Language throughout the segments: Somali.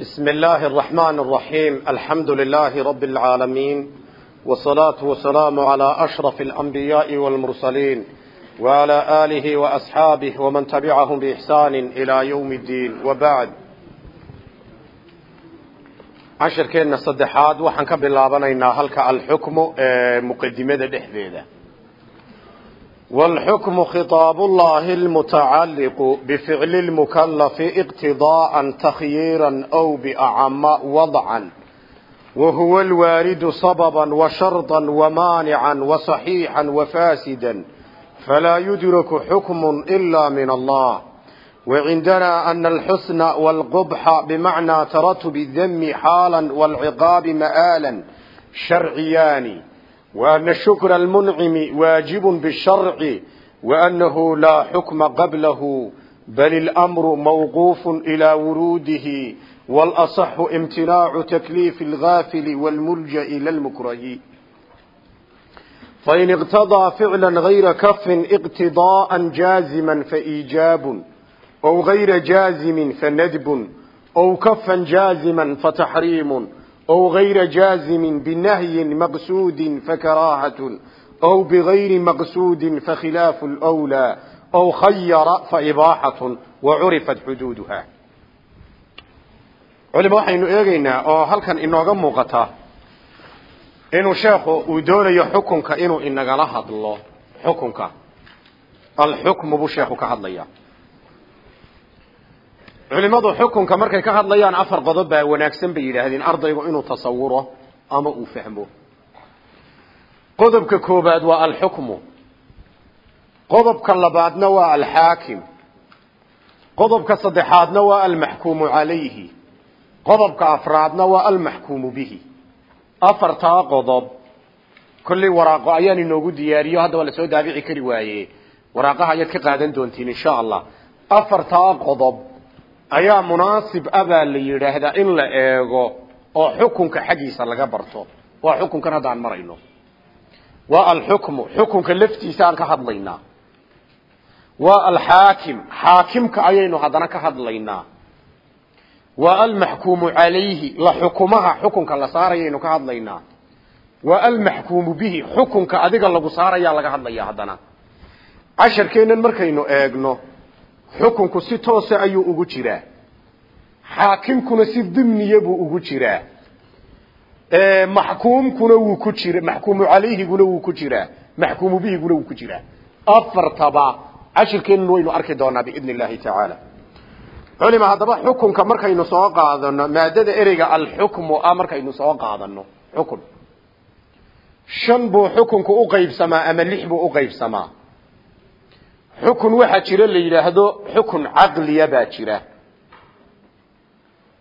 بسم الله الرحمن الرحيم الحمد لله رب العالمين والصلاة والسلام على أشرف الأنبياء والمرسلين وعلى آله وأصحابه ومن تبعهم بإحسان إلى يوم الدين وبعد عشر كينا صدحات وحن كبلابنا هلك الحكم مقدمة دحذيذة والحكم خطاب الله المتعلق بفعل المكلف اقتضاء تخييرا أو بأعم وضعا وهو الوارد سببا وشرطا ومانعا وصحيحا وفاسدا فلا يدرك حكم إلا من الله وعندنا أن الحسن والقبح بمعنى ترتب الذم حالا والعقاب مآلا شرعيان وأن الشكر المنعم واجب بالشرع وأنه لا حكم قبله بل الأمر موقوف إلى وروده والأصح امتناع تكليف الغافل والملجأ إلى المكره فإن اقتضى فعلا غير كف اقتضاء جازما فإيجاب أو غير جازم فندب أو كفا جازما فتحريم أو غير جازم بنهي مقصود فكراهة أو بغير مقصود فخلاف الأولى أو خير فإباحة وعرفت حدودها علم waxaynu eegaynaa oo halkan inooga muuqata inuu sheekhu uu doonayo xukunka inuu inagala hadlo xukunka alxukmu buu sheekhu ka hadlaya culimadu xukunka markay ka hadlayaan afar qodob baa wanaagsan bay yidhaahdeen ardaygu inuu tasawuro ama uu fahmo. Qodobka koobaad waa alxukmu. Qodobka labaadna waa alxaakim. Qodobka saddexaadna waa almaxkuumu calayhi. Qodobka afraadna waa almaxkuumu bihi. Afartaa qodob. Kollay waraaqo ayaan inoogu diyaariyo hadda waa la soo daabici kari waaye. Waraaqaha ayaad ka qaadan doontiin insha allah. Afartaa qodob ayaa munaasib abaa la yidhaahdaa in la eego oo xukunka xaggiisa laga barto. Waa xukunkan hadda aan marayno. Waa alxukmu xukunka laftiisa aan ka hadlaynaa. Waa alxaakim xaakimka ayaynu haddana ka hadlaynaa. Waa almaxkuumu calayhi la xukumaha xukunka la saarayaynu ka hadlaynaa. Waa almaxkuumu bihi xukunka adiga lagu saarayaa laga hadlaya haddana. Casharkeennan markaynu eegno xukunku si toose ayuu ugu jiraa xaakimkuna si dimniya buu ugu jiraa maxkuumkuna wuu ku jira maxkuumu calayhiguna wuu ku jiraa maxkuumu bihiguna wuu ku jiraa afartaba cashirkeennan waynu arki doonaa biidni illahi tacaala. Culima haddaba xukunka markaynu soo qaadano maadada ereyga alxukmu ah markaynu soo qaadano xukun. Shan buu xukunku uqaybsamaa ama lix buu uqaybsamaa xukun waxaa jira la yidhaahdo xukun caqliya baa jira.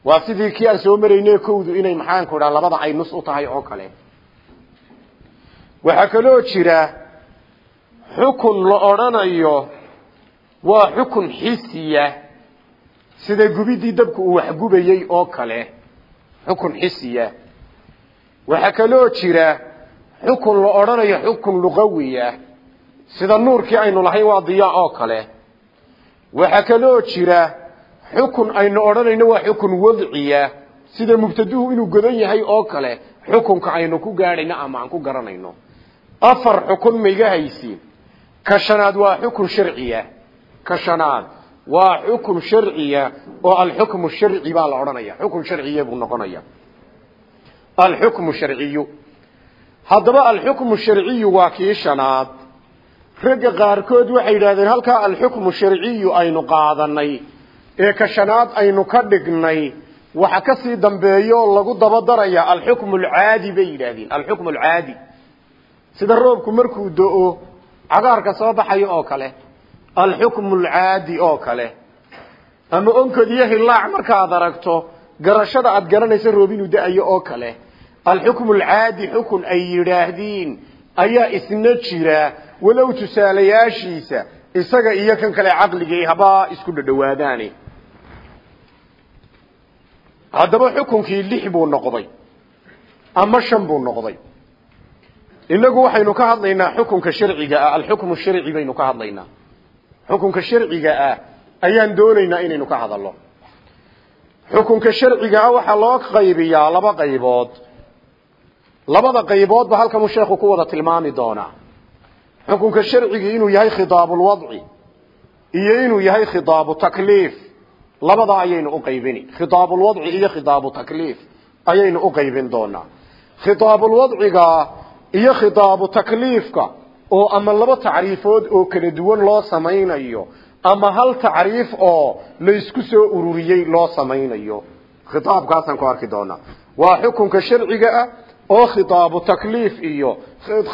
Waa sidii kii aan soo marayne kowdu inay maxaanku idhaha labada ay nus u tahay oo kale. Waxaa kaloo jira xukun la odrhanayo waa xukun xisiya sida gubidii dabku uu waxgubayey oo kale. Xukun xisiya. Waxaa kaloo jira xukun la odhanayo xukun luqawiya sida nuurkii aynu lahayn waa diyaa oo kale. Waxaa kaloo jira xukun aynu odhanayno waa xukun wadciya sida mubtaduhu inuu godan yahay oo kale xukunka aynu ku gaadhayno ama aan ku garanayno. Afar xukun maiga haysiin. Ka waa xukun sharciya. Ka shanaad waa xukun sharciya oo alxukmu sharci baa la odhanaya. Xukun sharciya buu noqonaya. Alxukmu sharciyu. Haddaba alxukmu sharciyu waa kii shanaad ragga qaarkood waxay yidhahdeen halkaa alxukmu sharciyu aynu qaadanay ee ka shanaad aynu ka dhignay waxa ka sii dambeeyo lagu dabadaraya alxukmu alcaadi bay yidhaahdeen. Alxukmu alcaadi. Sida roobku markuu do-o cagaarka soo baxayo oo kale alxukmu alcaadi oo kale. Ama onkod iyo hilaac markaad aragto garashada aad garanaysa roob inuu da'ayo oo kale alxukmu alcaadi xukun ay yidhaahdiin ayaa isna jira walow tusaalayaashiisa isaga iyo kan kale caqligii habaa isku dhadhawaadaane haddaba xukunkii lix buu noqday ama shan buu noqday. Inagu waxaynu ka hadlaynaa xukunka sharciga ah alxukmu sharci baynu ka hadlaynaa. Xukunka sharciga ah ayaan doonaynaa inaynu ka hadalno. Xukunka sharcigaa waxaa loo qaybiyaa laba qaybood labada qayboodba halkanuu sheekhu ku wada tilmaami doonaa xukunka sharcigii inuu yahay khidaabulwadci iyo inuu yahay khidaabu takliif labadaa ayaynu u qaybini. Khidaabulwadci iyo khidaabu takliif ayaynu u qaybin doonaa. Khitaabulwadciga iyo khitaabu takliifka oo ama laba tacriifood oo kala duwan loo samaynayo ama hal tacriif oo laysku soo ururiyey loo samaynayo. Khitaabkaasaan ku arki doonaa. Waa xukunka sharciga ah oo khitaabu takliif iyo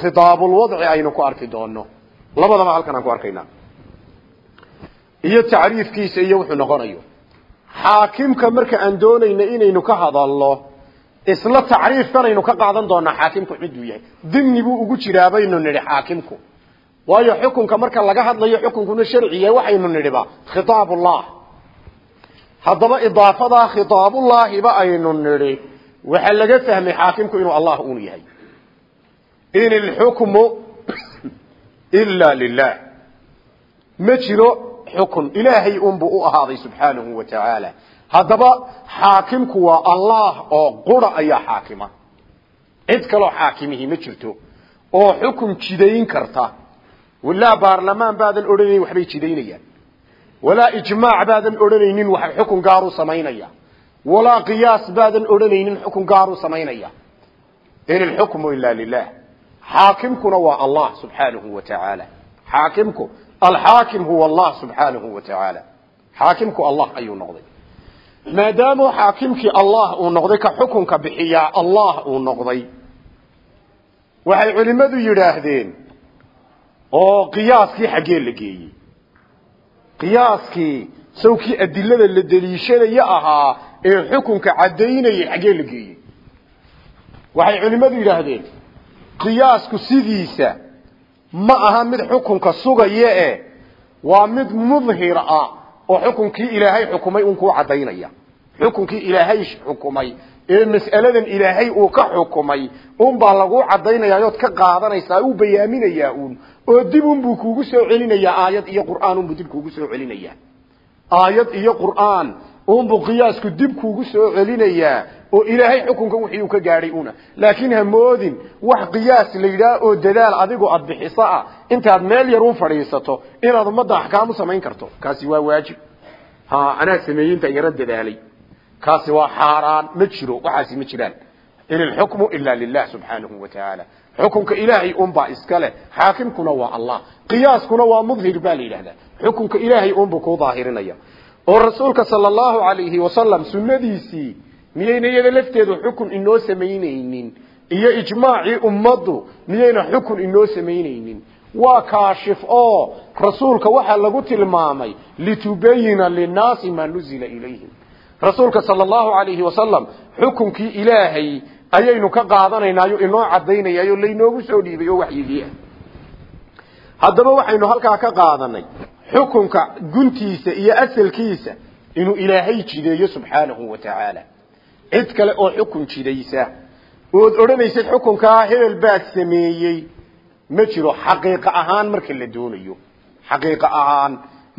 khitaabulwadci aynu ku arki doono labadaba halkan aan ku arkaynaa. Iyo tacriifkiisa iyo wuxuu noqonayo. Xaakimka marka aan doonayna inaynu ka hadalno isla tacriifkanaynu ka qaadan doonaa xaakimku ciduu yahay. Dimni buu ugu jiraa baynu nidhi xaakimku waayo xukunka marka laga hadlayo xukunkuna sharci yahay waxaynu nidhiba khitaabullah haddaba idaafadaa khitaabullaahiba aynu nidhi waxaa laga fahmay xaakimku inuu allah un yahay. In ilxukmu ila lilah ma jiro xukun. Ilaahay unbuu u ahaaday subxaanahu wa tacaala haddaba xaakimku waa allah oo qura ayaa xaakima. Cid kaloo xaakimihi ma oo xukun jidayn karta. Walaa baarlamaan baadan odhanayn waxbay jidaynayaan. Walaa ijmaac baadan odhanaynin wax xukun gaaru samaynaya walaa qiyaas baadan odhanaynin xukun gaaru samaynaya. In ilxukmu ila lilah xaakimkuna waa allah subxaanahu wa tacaala xaakimku alxaakim huwa allah subxaanahu wa tacaala xaakimku allah ayuu noqday. Maadaamuu xaakimkii allah uu noqday ka xukunka bixiyaa allah uu noqday. Waxay culimmadu yidhaahdeen oo qiyaaskii xaggee la geeyey. La deliishanaya ahaa ee xukunka caddaynayay xaggee la geeyey. Waxay culimmadu yidhaahdeen qiyaasku sidiisa ma aha mid xukunka sugaya e waa mid mudhir ah oo xukunkii ilaahay xukumay un kuu caddaynaya. Xukunkii ilaahay xukumay ee mas'aladan ilaahay uu ka xukumay un baa laguu caddaynaya ood ka qaadanaysaa uu bayaaminayaa uun oo dib unbuu kuugu soo celinayaa aayad iyo qur'aan unbuu dib kuugu soo celinayaa. Aayad iyo qur'aan unbuu qiyaasku dib kuugu soo celinayaa oo ilaahay xukunkan wixii uu ka gaadhay una laakiin ha moodin wax qiyaas la oo dadaal adigu aad bixiso ah intaad meel yar un fadhiisato inaad ummadda axkaamu samayn karto. Kaasi waa waajib. Ha anaa sameeyey intaan yaro dadaalay. Kaasi waa xaaraan. Ma jiro waxaasi ma jiraan. In ilxukmu ila lilah subxaanahu wa tacaala xukunka ilaahay unbaa iska leh xaakimkuna waa allah. Qiyaaskuna waa mudhir baa la yidhahdaa xukunka ilaahay unbuu ku daahirinaya oo rasuulka sala allahu alayhi wasalam sunnadiisii miyayna iyada lafteedu xukun inoo samaynaynin iyo ijmaacii ummaddu miyayna xukun inoo samaynaynin. Waa kaashif oo rasuulka waxaa lagu tilmaamay litubayina linnaasi maa nuzila ilayhim. Rasuulka sala allahu alayhi wasalam xukunkii ilaahay ayaynu ka qaadanaynaayo inoo caddaynayaayo laynoogu soo dhiibay oo waxyigii ah. Haddaba waxaynu halkaa ka qaadanay xukunka guntiisa iyo asalkiisa inuu ilaahay jideeyo subxaanahu wa tacaala. Cid kale oo xukun jidaysa. Ood odhanaysad xukunkaa hebel baa sameeyey ma jiro xaqiiqa ahaan marka la doonayo. Xaqiiqa ahaan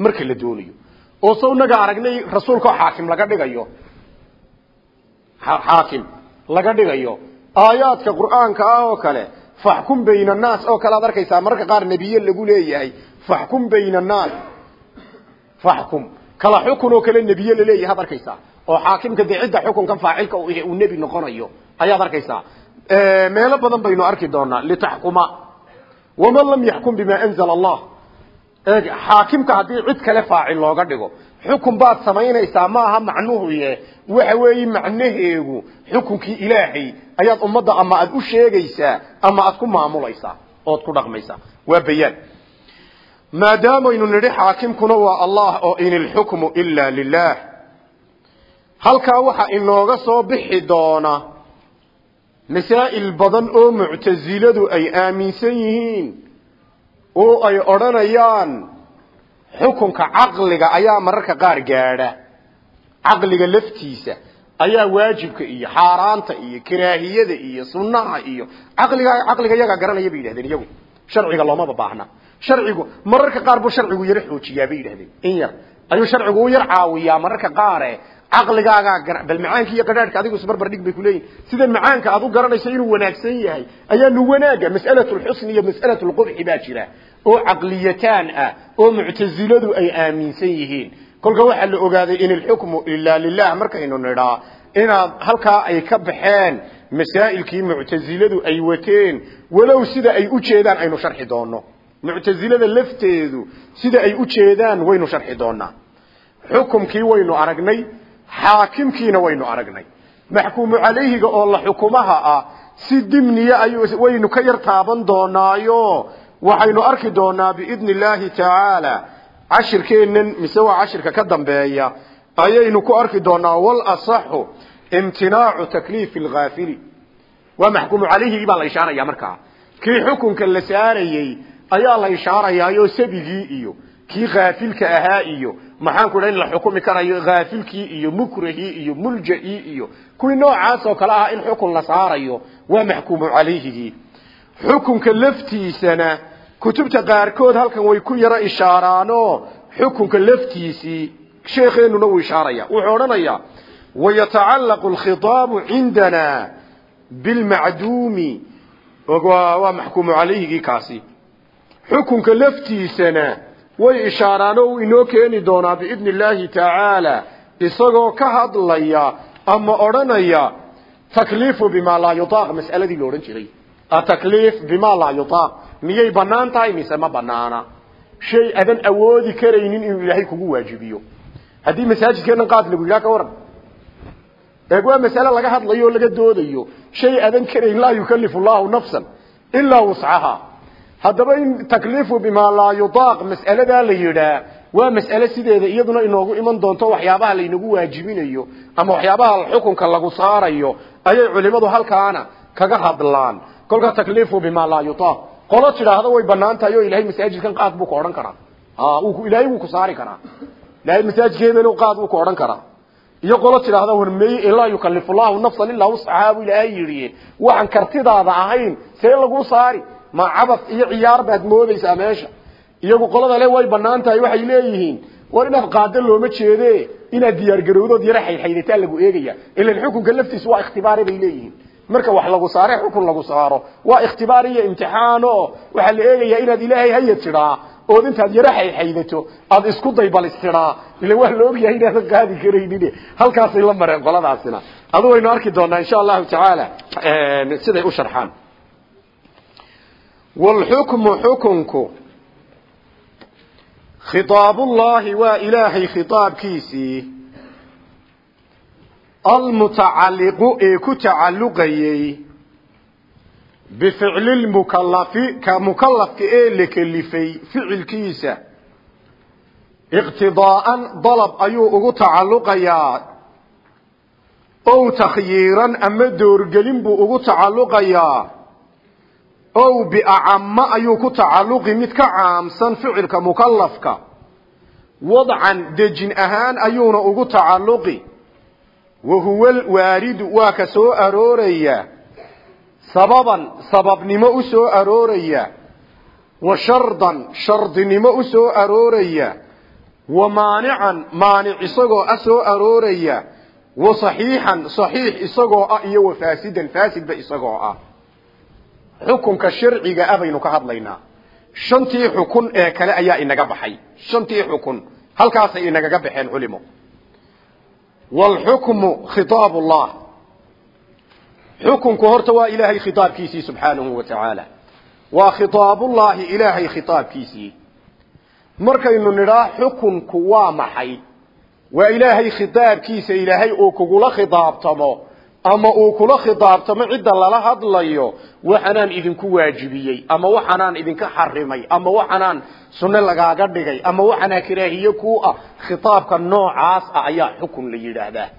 marka la doonayo. Oo sawnaga aragnay rasuulka oo xaakim laga dhigayo. Xaakim laga dhigayo aayaadka qur'aanka ah oo kale faxkum bayna annaas oo kale aad arkaysaa. Mararka qaar nebiye lagu leeyahay faxkum bayna annaas faxkum kala xukun oo kale nebiye la leeyahay ad arkaysaa oo xaakimka dee cidda xukunkan faacilka uu nebi noqonayo ayaad arkaysaa meelo badan baynu arki doonaa litaxkuma waman lam yaxkum bima anzala allah xaakimka haddii cid kale faacil looga dhigo xukun baad samaynaysaa maaha macnuhu ye waxa weeye macnaheegu xukunkii ilaahay ayaad ummadda ama aad u sheegaysaa ama aad ku maamulaysaa ood ku dhaqmaysaa waa bayaan maadaamaynu nidhi xaakimkuna waa allah oo in ilxukmu ila lilah halkaa waxaa inooga soo bixi doona masaa'il badan oo muctasiladu ay aaminsan yihiin oo ay odhanayaan xukunka caqliga ayaa mararka qaar gaadha. Caqliga laftiisa ayaa waajibka iyo xaaraanta iyo karaahiyada iyo sunnaha iyo caqliga caqliga iyagaa garanaya bay yidhahdeen iyagu. Sharciga loomaba baahna sharcigu mararka qaar buu sharcigu yaro xoojiyaa bay yidhahdeen. In yar ayuu sharcigu u yar caawiyaa mararka qaare caqligaagaa bal macaanka iyo qadhaadhka adigu isbarbar dhig bay kuleeyihin sidan macaanka aad u garanayso inuu wanaagsan yahay ayaanu wanaaga mas'alatu lxusni iyo mas'alatu lqubxi baa jira oo caqliyataan ah oo muctaziladu ay aaminsan yihiin. Kolka waxaa la ogaaday in ilxukmu ila lilah markaynu nidhaa inaad halkaa ay ka baxeen masaa'ilkii muctaziladu ay wateen walow sida ay u jeedaan aynu sharxi doono muctazilada lafteedu sida ay u jeedaan waynu sharxi doonaa xukumkii waynu aragnay xaakimkiina waynu aragnay. Maxkuumu calayhiga oo la xukumaha ah si dimniya ay waynu ka yar doonaayo waxaynu arki doonaa biidni tacaala cashirkeennan mise waa cashirka ka dambeeya ayaynu ku arki doonaa wal asaxu imtinaacu takliifi alghaafili waa maxkuumu calayhigii baa la ishaaraya markaa. Kii xukunka la saarayey ayaa la ishaarayaayo sabigii iyo kii kaafilka ahaa iyo maxaan ku in la xukumi karayo kaafilkii iyo mukrahii iyo mulja'ii iyo kuwii noocaas oo kale ah in xukun la saarayo waa maxkuumu calayhigii xukunka laftiisana kutubta qaarkood halkan way ku yaro ishaaraano. Xukunka laftiisii sheekheenuna wuu ishaaraya wuxuu odhanayaa wayatacallaqu alkhitaabu cindana bilmacduumi. Waa maxkuumu calayhigii kaasi xukunka laftiisana way ishaaraan oo uu inoo keeni doonaa biidni illaahi tacaala isagoo ka hadlaya ama odhanaya takliifu bimaa laa yutaaq mas'aladii la odhan jiray. Atakliif bimaa laa yutaaq miyay bannaan tahay mise ma banaana shay adan awoodi karaynin inuu ilaahay kugu waajibiyo. Haddii masaajidkeenan qaad lagu yidhaha ka waran eeg waa mas'ale laga hadlayo o laga doodayo. Shay adan karayn laa yukalifu allahu nafsan ilaa wuscaha haddaba in takliifu bimaa laa yudaaq mas'aladaa la yidhaa waa mas'ale sideeda iyaduna inoogu iman doonto waxyaabaha laynagu waajibinayo ama waxyaabaha xukunka lagu saarayo ayay culimadu halkaana kaga hadlaan. Kolka takliifu bimaa laa yudaaq. Qolo tidhaahda way bannaan tahay oo ilahay masaajidkan qaad buu ku odhan karaa. Ilaahay wuu ku saari karaa. Ilahay masaajidkeedana qaad buu ku odhan karaa. Iyo qolo tidhaahda warmeeye ilaa yukalifu nafsan ilaa wuscahaa buu ilaahay yidhi. Kartidaada ahayn see laguu saari ma cabas iyo ciyaar baad moodaysaa meesha. Iyagu qolada le way banaan waxay leeyihiin. War inaad qaado looma jeede inaad diyaargarowdood yaro xaydxaydataa lagu eegaya. Ilan xukunka laftiisu waa ikhtibaare bay leeyihiin. Marka wax lagu saare xukun lagu saaro. Waa ikhtibaar iyo imtixaano. Waxaa la eegayaa inaad ilaahay haya tidhaa ood intaad yaro xaydxaydato aad isku daybal istidhaa ila waa la ogyahay inaadan qaadi karaynin halkaasay la mareen qoladaasina adu waynu arki doonaa insha allahu tacaala siday u sharxaan wاlxukmu xukunku khitaabullaahi waa ilaahay khitaabkiisii almutacalliqu ee ku tacalluqayey bificli lmukalafi ka mukalafka ee la kelifay ficilkiisa iqtidaa'an dalab ayuu ugu tacalluqayaa ow takhyiiran ama doorgelin buu ugu tacalluqayaa ow biacama ayuu ku tacalluqi mid ka caamsan ficilka mukalafka wadcan dejin ahaan ayuuna ugu tacalluqi. Wa huwa alwaaridu waa ka soo arooraya. Sababan sababnimo u soo arooraya. Wa shardan shardinimo u soo arooraya. Wa maanican maanic isagoo a soo arooraya. Wa saxiixan saxiix isagoo ah iyo wa faasidan faasidba isagoo ah xukunka sharciga ah baynu ka hadlaynaa. Shantii xukun ee kale ayaa inaga baxay. Shantii xukun. Halkaasay inagaga baxeen culimo. Waalxukmu khitaab ullah xukunku horta waa ilaahay khitaabkiisii subxaanahu wa tacaala waa khitaabullaahi ilaahay khitaabkiisii. Markaynu nidhaa xukunku waa maxay? Waa ilaahay khitaabkiisa ilaahay uu kugula khitaabtamo ama uu kula khitaabtamo cidda lala hadlayo waxanaan idinku waajibiyey ama waxanaan idinka xarimay ama waxanaan sunne lagaaga dhigay ama waxanaa karaahiye ku ah khitaabka noocaas ah ayaa xukun la yidhaahdaa.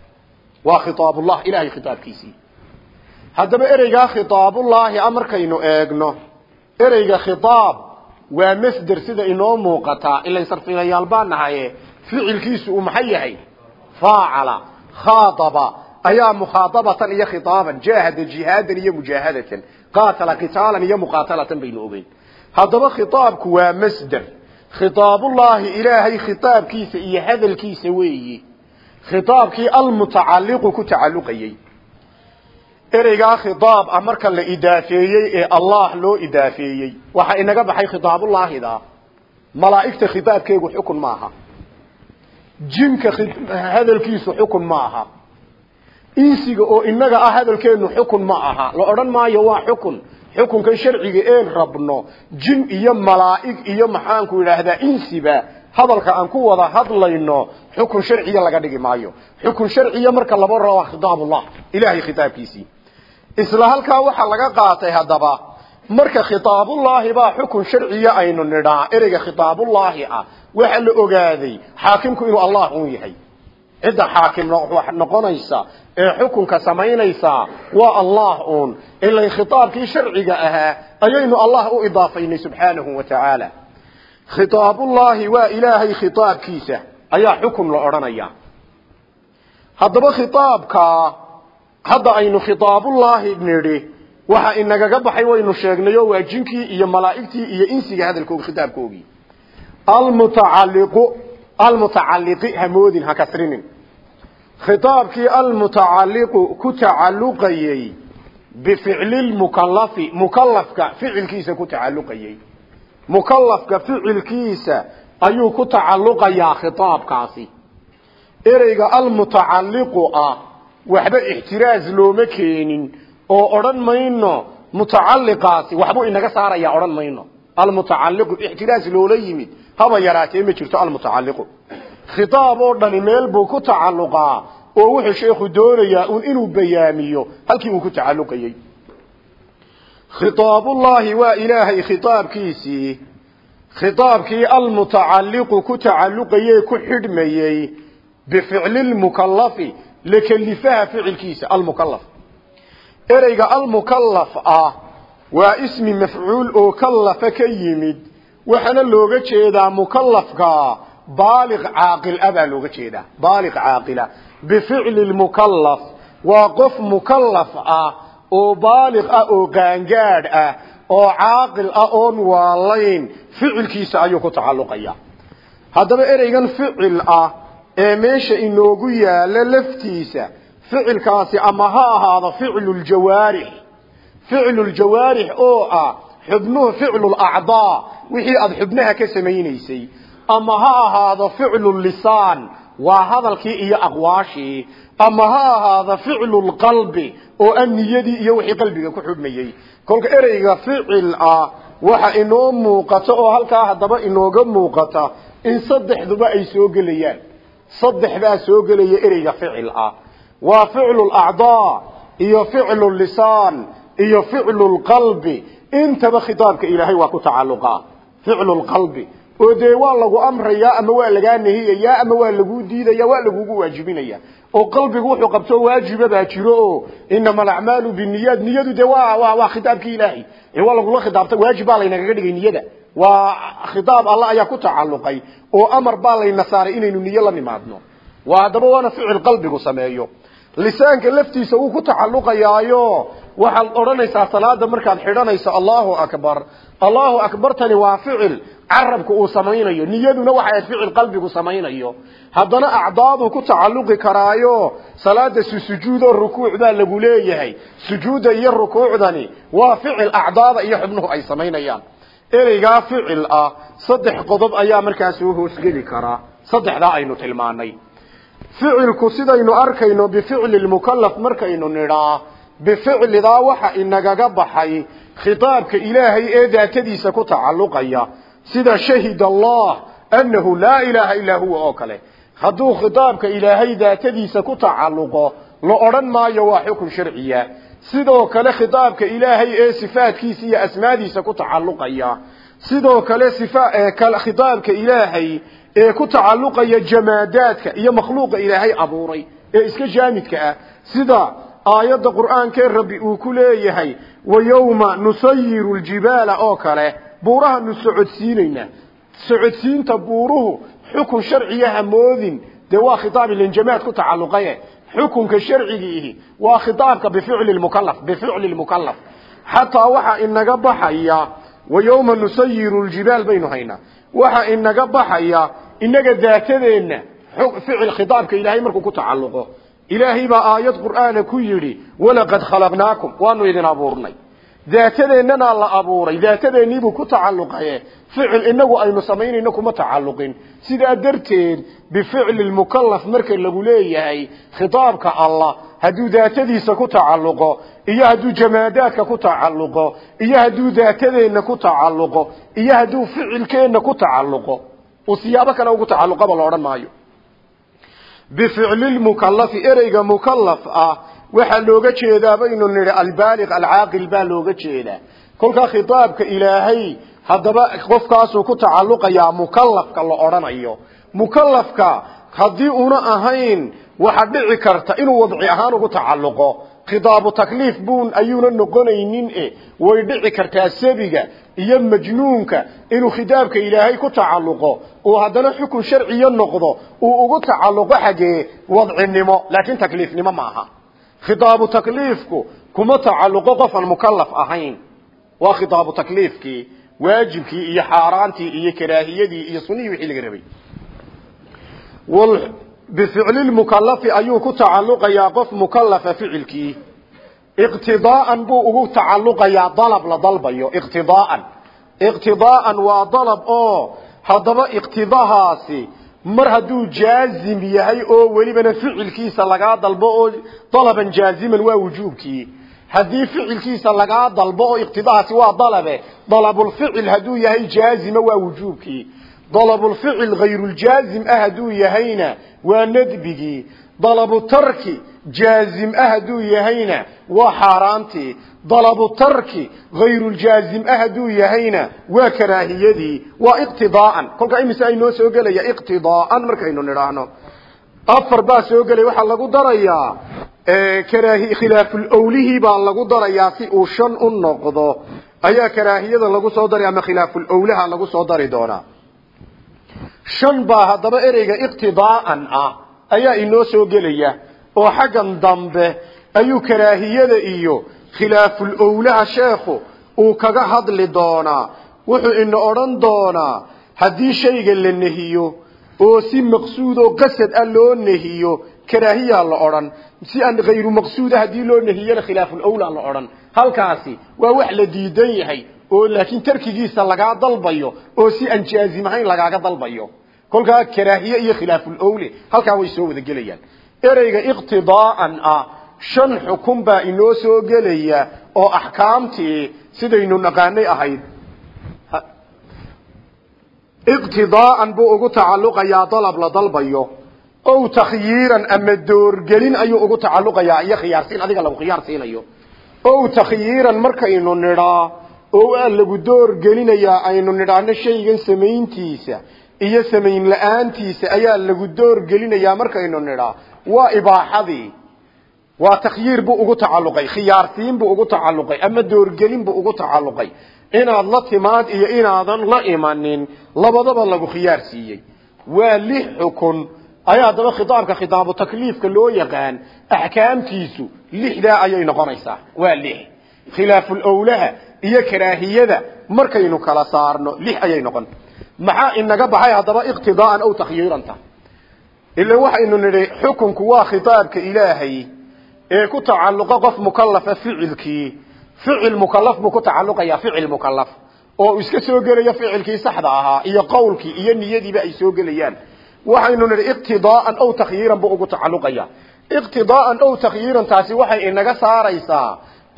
Waa khitaabullah ilahay khitaabkiisii. Haddaba ereygaa khitaabullaahi a markaynu eegno ereyga khitaab waa masder sida inoo muuqataa ilay sarfilayaal baa nahaye ficilkiisu uu maxay yahay? Faacala khaadaba ayaa mukhaadabatan iyo khitaaban jaahada jihaadan iyo mujaahadatan qaatala qitaalan iyo muqaatalatan baynu ogeyn. Haddaba khitaabku waa masder. Khitaabullaahi ilaahay khitaabkiisa iyo hadalkiisa weeyi. Khitaabkii almutacalliqu ku tacalluqayey. Ereygaa khitaab ah la idaafeeyey ee allah loo idaafeeyey waxaa inaga baxay khitaabullaahida malaa'igta khitaabkeegu xukun maaha. Jinka hadalkiisu xukun ma aha insiga oo inaga ah hadalkeenu xukun ma aha. La odhan maayo waa xukun. Xukunkan sharciga een rabno jin iyo malaa'ig iyo maxaanku idhaahdaa insiba hadalka aan ku wada hadlayno xukun sharciya laga dhigi maayo. Xukun sharciya marka laba rabo khitaabullah ilaahay khitaabkiisii. Isla halkaa waxaa laga qaatay haddaba marka khitaabullaahi baa xukun sharciya aynu nidhaa ereyga khitaabullaahi ah waxa la ogaaday xaakimku inuu allah uun yahay cidda xaakim noqonaysa ee xukunka samaynaysaa waa allah uun. Ilay khitaabkii sharciga ahaa ayaynu allah u idaafaynay subxaanahu wa tacaala khitaabullaahi waa ilaahay khitaabkiisa ayaa xukun la odhanaya. Haddaba khitaabka hadda aynu khitaabullaahi nidhi waxa inagaga baxay waynu sheegnay oo waa jinkii iyo malaa'igtii iyo insiga hadalkoogi khitaabkoogii almutacalliqu almutacalliqi hamoodin ha kasrinin khitaabkii almutacalliqu ku tacalluqayey bificli lmukallafi mukallafka ficilkiisa ku tacalluqayey mukallafka ficilkiisa ayuu ku tacalluqayaa khitaabkaasi ereyga almutacalliqu ah waxba ixtiraaz looma keenin oo odhan mayno mutacalliqaasi waxbuu inaga saaraya odhan mayno almutacalliqu ixtiraaz loola yimid haba yaraatee ma jirto almutacalliqu. Khitaab oo dhani meel buu ku tacalluqaa oo wuxuu sheekhu doonayaa inuu bayaamiyo halkii uu ku tacalluqayey khitaabullaahi waa ilaahay khitaabkiisii khitaabkii almutacalliqu ku tacalluqayey ku xidhmayey bificli lmukallafi lakelifaha ficilkiisa almukallaf. Ereyga almukallaf ah waa ismi mafcuul oo kallafa ka yimid waxaana looga jeedaa mukallafka. Baaliq caaqil ah baa looga jeedaa. Baaliq caaqila. Bificli lmukallaf. Waa qof mukallaf ah oo baaliq ah oo qaangaadh ah oo caaqil ah oon waalayn ficilkiisa ayuu ku tacalluqaya. Haddaba ereygan ficil ah ee meesha inoogu yaalla laftiisa ficilkaasi ama ha ahaado ficluljawaarix ficluljawaarix oo ah xubnuhu ficlulacdaa wixii aada xubnaha ka samaynaysay. Ama ha ahaado ficlulisaan waa hadalkii iyo aqwaashii. Ama ha ahaado ficlulqalbi oo an niyadii iyo wixii qalbiga ku xubmayey kolka ereyga ficil ah waxa inoo muuqata oo halkaa haddaba inooga muuqata in saddexduba ay soo gelayaan. Saddex baa soo gelaya ereyga ficil ah waa ficlu lacdaa iyo ficlu lisaan iyo ficlu lqalbi intaba khitaabka ilaahay waa ku tacalluqaa ficlu oo dee lagu amrayaa ama waa lagaa nehiyayaa ama waa laguu diidaya waa lagugu waajibinaya. Oo qalbigu wuxuu qabto waajiba baa jiro. Oo inama alacmaalu biniyaad niyadu dee waa khitaabkii ilaahay. Waa lagula khitaabta. Waajib baa laynagaga dhigay niyada. Waa khitaab allah ayaa ku tacalluqay. Oo amar baa layna saaray inaynu niyo la nimaadno. Waa haddaba waana qalbigu sameeyo lisaanka laftiisa wuu ku tacalluqayaayo. Waxaad odhanaysaa salaada markaad xidhanayso allahu akbar. Allahu akbartani waa ficil carabku uu samaynayo. Niyaduna waxay ahayd ficil qalbigu samaynayo. Haddana acdaadu ku tacalluqi karaayo. Salaada susujuud oo rukuuc baa lagu leeyahay. Sujuudda iyo rukuucdani waa ficil acdaada iyo xubnuhu ay samaynayaan. Ereygaa ficil ah saddex qodob ayaa markaa soo hoosgeli karaa saddexdaa aynu tilmaanay ficilku sidaynu arkayno bificli lmukallaf markaynu nidhaa bificlidaa waxa inagaga baxay khitaabka ilaahay ee daatadiisa ku tacalluqaya sida shahid allah annahu laa ilaaha illaa huwa oo kale. Hadduu khitaabka ilaahay daatadiisa ku tacalluqo la odhan maayo waa xukun sharciya. Sidoo kale khitaabka ilaahay ee sifaadkiisa iyo asmaadiisa ku tacalluqaya sidoo kale khitaabka ilaahay ee ku tacalluqaya jamaadaadka iyo makhluuqa ilaahay abuuray ee iska jaamidka ah. Sida aayadda qur'aankee rabbi uu ku leeyahay wa nusayiru ljibaala oo kale buurahaanu socodsiinaynaa socodsiinta buuruhu xukun sharciya hamoodin dee waa khitaab ilanjamaad ku tacalluqaye xukunka sharcigiihi waa khitaabka bificli lmukallaf bificli lmukallaf xataa waxaa inaga baxaya wa nusayiru ljibaal baynu haynaa. Waxaa inaga baxaya inaga daatadeenna ficil khitaabka ilaahay markuu ku tacalluqo. Ilaahay baa aayad qur'aana ku yidhi walaqad khalaqnaakum waanu idin abuurnay. Daatadeennanaa la abuuray daatadeenniibuu ku tacalluqaye. Ficil inagu aynu samaynayno kuma tacalluqin. Sidaa darteed bificli lmukallaf marka lagu leeyahay khitaabka allah hadduu daatadiisa ku tacalluqo iyo hadduu jamaadaadka ku tacalluqo iyo hadduu daatadeenna ku tacalluqo iyo hadduu ficilkeenna ku tacalluqo uu siyaabo kale ugu tacalluqaba la odhan maayo. Bificlilmukallafi ereyga mukallaf ah waxaa looga jeedaa baynu nidhi albaaliq alcaaqil baa looga jeedaa. Kolkaa khitaabka ilaahay haddaba qofkaasuu ku tacalluqayaa mukallafka la odhanayo. Mukallafka haddii una ahayn waxaa dhici karta inuu wadci ahaan ugu tacalluqo khitaabu takliif buun ayuuna noqonaynin e. Way dhici kartaa sabiga iyo majnuunka inuu khitaabka ilaahay ku tacalluqo. Uu haddana xukun sharciyo noqdo uu ugu tacalluqo xaggee wadcinimo laakiin takliifnimo ma aha. Khitaabu takliifku kuma tacalluqo qof aan mukallaf ahayn. Waa khitaabu takliifkii waajibkii iyo xaaraantii iyo karaahiyadii iyo sunihii wixii laga rabay bificli lmukalafi ayuu ku tacalluqayaa qof mukalafa ficilkii iqtidaa'an buu ugu tacalluqayaa dalab la dalbayo iqtidaa'an iqtidaa'an waa dalab oo haddaba iqtidahaasi mar hadduu jaazim yahay oo welibana ficilkiisa lagaa dalbo oo dalaban jaaziman waa wujuubkii haddii ficilkiisa lagaa dalbo oo iqtidahaasi waa dalabe dalabulficil hadduu yahay jaazima waa wujuubkii dalabulficil hayruuljaazim ah hadduu yahayna waa nadbigii. Dalabu tarki jaazim ah hadduu yahayna waa xaaraantii. Dalabu tarki hayruuljaazim ah hadduu yahayna waa karaahiyadii waa iqtidaa'an. Kolkaa imise ay noo soo gelaya iqtidaa'an markaynu nidhaahno. Afar baa soo gelaya waxaa lagu darayaa karaahi khilaafulawlihii baa lagu darayaa si uu shan u noqdo. Ayaa karaahiyada lagu soo daray ama lagu soo dari doonaa shan baa haddaba ereyga iqtidaa'an ah ayaa inoo soo gelaya oo xaggan dambe ayuu karaahiyada iyo khilaaful owlaha sheekhu uu kaga hadli doonaa. Wuxuu ina odhan doonaa haddii shayga la nehiyo oo si maqsuud oo qasad ah loo nehiyo karaahiyaa la odhan. Si aan hayru maqsuuda haddii loo nehiyana khilaaful owla la odhan. Halkaasi waa wax la diidan yahay oo laakiin tarkigiisa lagaa dalbayo oo si aan jaazim lagaaga dalbayo. Kolkaa karaahiye iyo khilaaful owle halkaa way soo wada gelayaan ereyga iqtidaa'an ah shan xukun baa inoo soo gelaya oo axkaamtii sidaynu naqaanay ahayd. Iqtidaa'an buu ugu tacalluqayaa dalab la dalbayo. Ow takhyiiran ama doorgelin ayuu ugu tacalluqayaa iyo khiyaarsiin adiga lagu khiyaar ow takhyiiran markaynu nidhaa oo waa lagu doorgelinayaa aynu nidhaahno shaygan samayntiisa iyo samayn la'aantiisa ayaa lagu doorgelinayaa markaynu nidhaa waa ibaaxadii waa takhyiir buu ugu tacalluqay. Khiyaarsiin buu ugu tacalluqay. Ama doorgelin buu ugu tacalluqay. Inaad la timaad iyo inaadan la imanin labadaba lagu khiyaar siiyey. Waa lix xukun. Ayaa haddaba khitaabka khitaabu takliifka loo yaqaan axkaamtiisu lixdaa ayay noqonaysaa. Waa lix. Khilaaful owlaha iyo karaahiyada markaynu kala saarno lix ayay noqon. Maxaa inaga baxay haddaba iqtidaa'an aw takhyiiranta ila waxaynu nidhi xukunku waa khitaabka ilaahay ee ku tacalluqa qof mukalafa ficilkii. Ficil mukalaf buu ku tacalluqayaa ficil mukalaf oo iska soo gelaya ficilkii saxda ahaa iyo qowlkii iyo niyadiiba ay soo gelayaan. Waxaynu nidhi iqtidaa'an aw takhyiiran buu ugu tacalluqaya iqtidaa'an aw takhyiiran taasi waxay inaga saaraysaa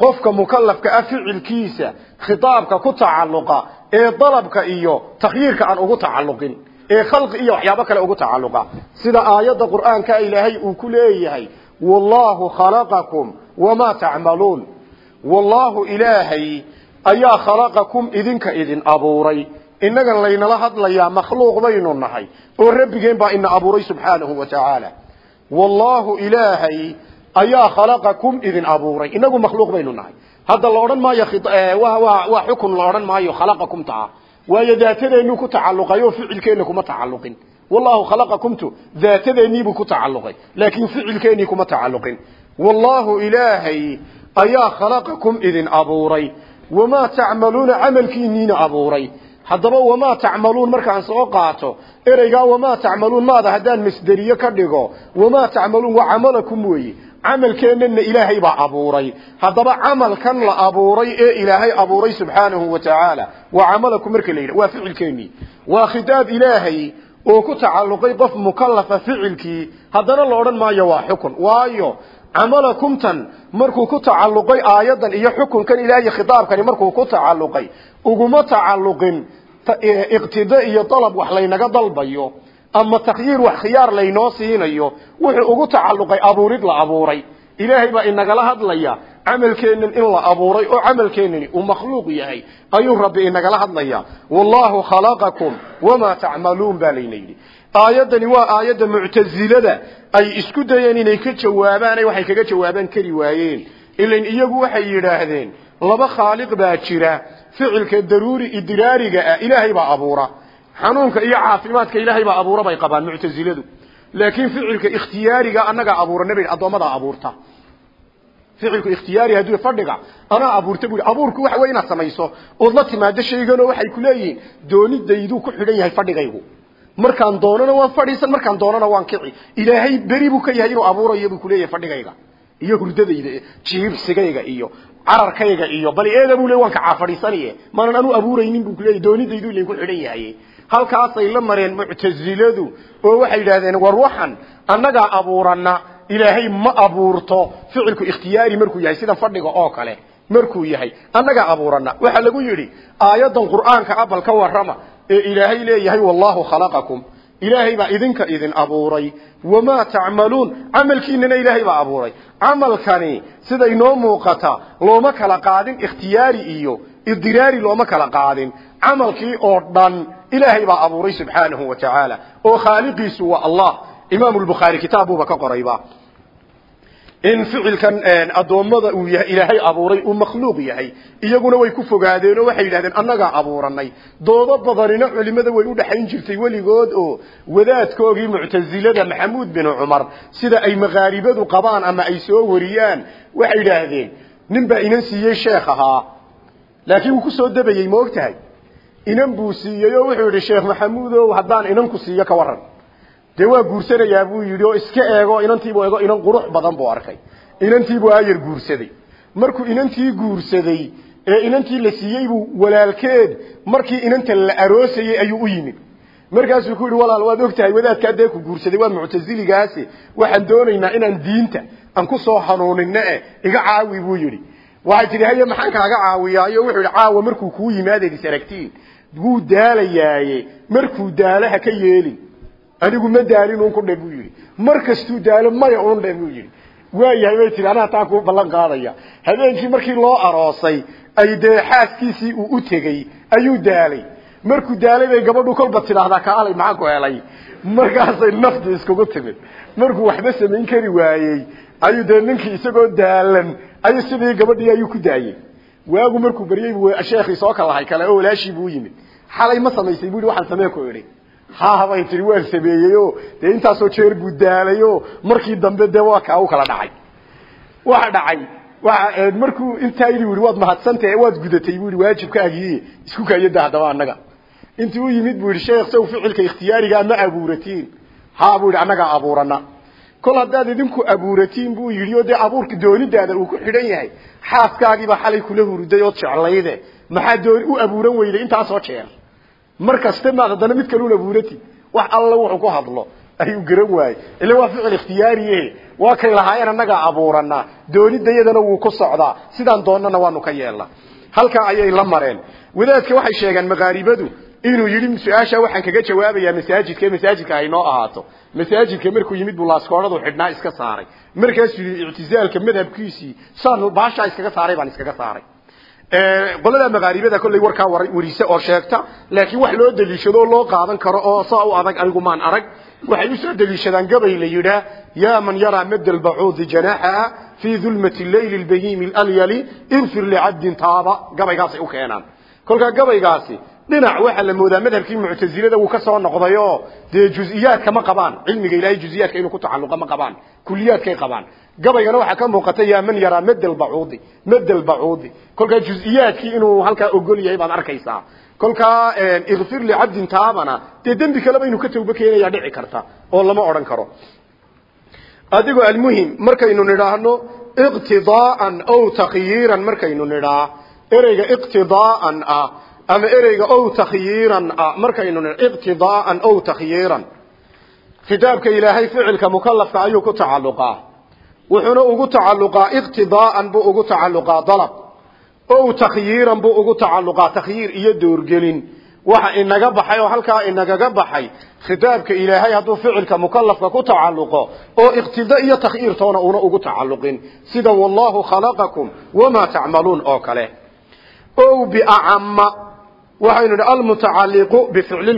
qofka mukalafka ah ficilkiisa khitaabka ku tacalluqa ee dalabka iyo takhyiirka aan ugu tacalluqin ee khalqi iyo waxyaabo kale ugu tacalluqa. Sida aayadda qur'aanka ilaahay uu ku leeyahay wallahu khalaqakum wamaa tacmaluun. Wallahu ilaahay ayaa khalaqakum idinka idin abuuray. Innagan laynala hadlayaa makhluuq baynu nahay oo rabbigeen baa ina abuuray subxaanahu wa tacaala. Wallahu ilaahay ayaa khalaqakum idin abuuray. Inagu makhluuq baynu nahay. Hadda la odhan maayo waa xukun la maayo khalaqakum taa. Waayo daatadeenu ku tacalluqay oo ficilkeena kuma tacalluqin. Wallahu khalaqakumtu daatadeeniibuu ku tacalluqay laakiin ficilkeenii kuma tacalluqin. Wallahu ilaahay ayaa khalaqakum idin abuuray. Wamaa tacmaluuna camalkiiniina abuuray. Haddaba wamaa tacmaluun markaan soo qaato ereygaa wamaa tacmaluun maada haddaan masderiye ka dhigo wamaa tacmaluun waa camalakum weeye camalkeennana ilaahay baa abuuray. Haddaba camalkan la abuuray ee ilaahay abuuray subxaanahu wa tacaala waa camalakum marka la yidhaha waa ficilkeennii waa khitaab ilaahay oo ku tacalluqay qof mukallafa ficilkii haddana la odhan maayo waa xukun. Waayo camalakumtan markuu ku tacalluqay aayaddan iyo xukunkan ilaahay khitaabkani markuu ku tacalluqay uguma tacalluqin iqtida iyo dalab wax laynaga dalbayo ama takhyiir wax khiyaar laynoo siinayo wuxuu ugu tacalluqay abuurid la abuuray. Ilaahay baa inagala hadlaya camalkeennan in la abuuray oo camalkeennani uu makhluuq yahay ayuu rabbi inagala hadlaya wallahu khalaqakum wamaa tacmaluun baa layna yidhi. Aayaddani waa aayadda muctasilada ay isku dayeen inay ka jawaabaan waxay kaga jawaabaan kari waayeen. Ilan iyagu waxay yidhaahdeen laba khaaliq baa jira ficilka daruuri idraariga ah ilaahay baa abuura xanuunka iyo caafimaadka ilaahay baa abuura bay qabaan muctasiladu laakiin ficilka ikhtiyaariga annagaa abuura nabi addoommadaa abuurta. Ficilku ikhtiyaari hadduu fadhiga anaa abuurta buu abuurku waxa weeye inaad samayso ood la timaado shayganoo waxay ku leeyihiin doonidayduu ku xidhan markaan doonana waan fadhiisan markaan doonana waan kici. Ilaahay beri ka yahay inuu abuurayo buu kuleeyahay fadhigayga iyo hurdadayda jiibsigayga iyo cararkayga iyo bali eeda buu leey waan ka caafadhiisaniye maanan anu abuuraynin buu kuleeyahay doonidaydu idinku xidhan yahay halkaasay la mareen muctasiladu oo waxay yidhaahdeen war waxan annagaa abuurana ilaahay ma abuurto. Ficilku ikhtiyaari markuu yahay sida fadhiga oo kale markuu yahay annagaa abuurana waxaa lagu yidhi aayaddan qur'aanka abal ka warrama ee ilaahay leeyahay wallahu khalaqakum. Ilaahay baa idinka idin abuuray. Wamaa tacmaluun? Camalkiinana ilaahay baa abuuray. Camalkani sida inoo muuqata looma kala qaadin ikhtiyaari iyo idiraari looma kala qaadin. Camalkii oo dhan ilaahay baa abuuray subxaanahu wa tacaala oo khaaliqiisu waa allah. Imaamu lbukhaari kitaab buuba ka qorayba in ficilkan addoommada uu yahay ilaahay abuuray uu makhluuq yahay. Iyaguna way ku fogaadeen oo waxay yidhahdeen annagaa abuuranay doodo badanina culimada way u dhexayn jirtay weligood oo wadaadkoogii muctasilada maxamuud bin cumar sida ay makaaribadu qabaan ama ay soo wariyaan waxay yidhaahdeen nin baa inan siiyey sheekh ahaa inan buu siiyey oo wuxuu yidhi sheekh maxamuudow haddaan inanku siiyo ka waran dee waa guursanayaa buu yidhi oo iska eego inantiibuu eego inan qurux badan buu arkay. Inantiibuu aayar guursaday. Markuu inantii guursaday ee inantii la siiyey buu walaalkeed markii inanta la aroosayey ayuu u yimid. Markaasuu ku yidhi walaal waad og tahay wadaadkaa dee ku guursaday waa muctasiligaasi waxaan doonaynaa inaan diinta aan ku soo hanuunino e iga caawi buu yidhi waxay tidhi haye maxaan kaaga caawiyaayo wuxuu yidhi caawa markuu kuu yimaadeed is aragtiin daalayaaye. Markuu daalo ha ka yeelin anigu ma daalin un ku dhe buu yidhi. Mar kastuu daalo maya un dhe buu yidhi. Waayahay bay tihi anaa taa ku ballan qaadaya. Habeenkii markii loo aroosay ay dee uu u tegey ayuu daalay. Markuu daalay bay gabadhu kolba tidhaahdaa kaalay maxaa ku helay? Markaasay nafti iskugu timid. Markuu waxba samayn kari waayey ayuu dee ninkii isagoo daalan ayuu sidii gabadhii ayuu ku daayey waagu markuu baryey sheekhii soo kalahay kale oo walaashii buu yimid. Xalay ma samaysay buu yidhi waxaan ku idhi. Haabay tihi waan sameeyeyo. Dee intaasoo jeer buu daalayo. Markii dambe dee waa kaa kala dhacay. Waxa dhacay. Waa markuu intaa yidhi yidhi waad mahadsantahe waad gudatay. Buu yidhi waajibkaagii isku kaayada haddaba annaga. Intii u yimid buu yidhi sheekh saw ficilka ikhtiyaarigaa ma abuuratiin. Haa buu yidhi abuurana kol haddaad idinku abuuratiin buu yidhi oo dee abuurka doonidaada uu ku xidhan yahay xaaskaagiibaa xalay kula hurday ood jeclayde. Maxaa dooni u abuuran weyday intaasoo jeer. Mar kaste maad haddana mid kale un abuurati wax alla wuxuu ku hadlo. Ayuu garan waayey. Ila waa ficil ikhtiyaariye waa kay lahaayeen annagaa abuuranaa doonidayadana wuu ku socdaa. Sidaan doonana waanu ka yeelnaa. Halkaa ayay la mareen. Wadaadka waxay sheegeen makaaribadu inuu yidhi su'aasha waxaan kaga jawaabayaa masaajidka ee masaajidka aynoo ahaato. Masaajidka markuu yimid buu laaskooradu xidhnaa iska saaray. Markaasuu yidhi ictizaalka madhabkiisii saan baashaa iskaga saaray baan iskaga saaray. Qolada makaaribada kollay warkaa warise oo sheegta laakiin wax loo daliishado oo loo qaadan karo oo saa u adag anigu maan arag waxay u soo daliishadaan gabay la yidhaa yaa man yaraa mada albacuudi janaaxaha fii dulmati leyli lbahiimi alyali infir licabdin taaba gabaygaasay u keenaan. Kolkaa gabaygaasi dhinac waxaa la moodaa madhabkii muctasilada wuu ka soo noqdayoo dee juziyaadka ma qabaan. Cilmiga ilahay juziyaadka inuu ku tacalluqa ma qabaan. Kuliyaadkay qabaan. Gabaygana waxaa ka muuqata yaa man yaraa mad albacuudi mad albacuudi kolkaa juziyaadkii inuu halkaa ogol yahay baad arkaysaa. Kolkaa ikfir licabdin taabana dee dembi kaleba inuu ka tawbo keenayaa dhici karta oo lama odhan karo. Adigoo almuhim markaynu nidhaahno iqtidaa'an ow takhyiiran markaynu nidhaa ereyga iqtidaa'an ah ama ereyga ow takhyiiran ah markaynu iqtidaa'an ow takhyiiran kitaabka ilaahay ficilka mukalafka ayuu ku tacalluqaa. Wuxuuna ugu tacalluqaa iqtidaa'an buu ugu tacalluqaa dalab. Ow takhyiiran buu ugu tacalluqaa takhyiir iyo doorgelin. Waxa inaga baxay oo halkaa inagaga baxay khitaabka ilaahay hadduu ficilka mukalafka ku tacalluqo oo iqtida iyo takhyiirtoona una ugu tacalluqin. Sida wallahu khalaqakum wamaa tacmaluun oo kale. Ow biacama waxaynu idhi almutacalliqu bificli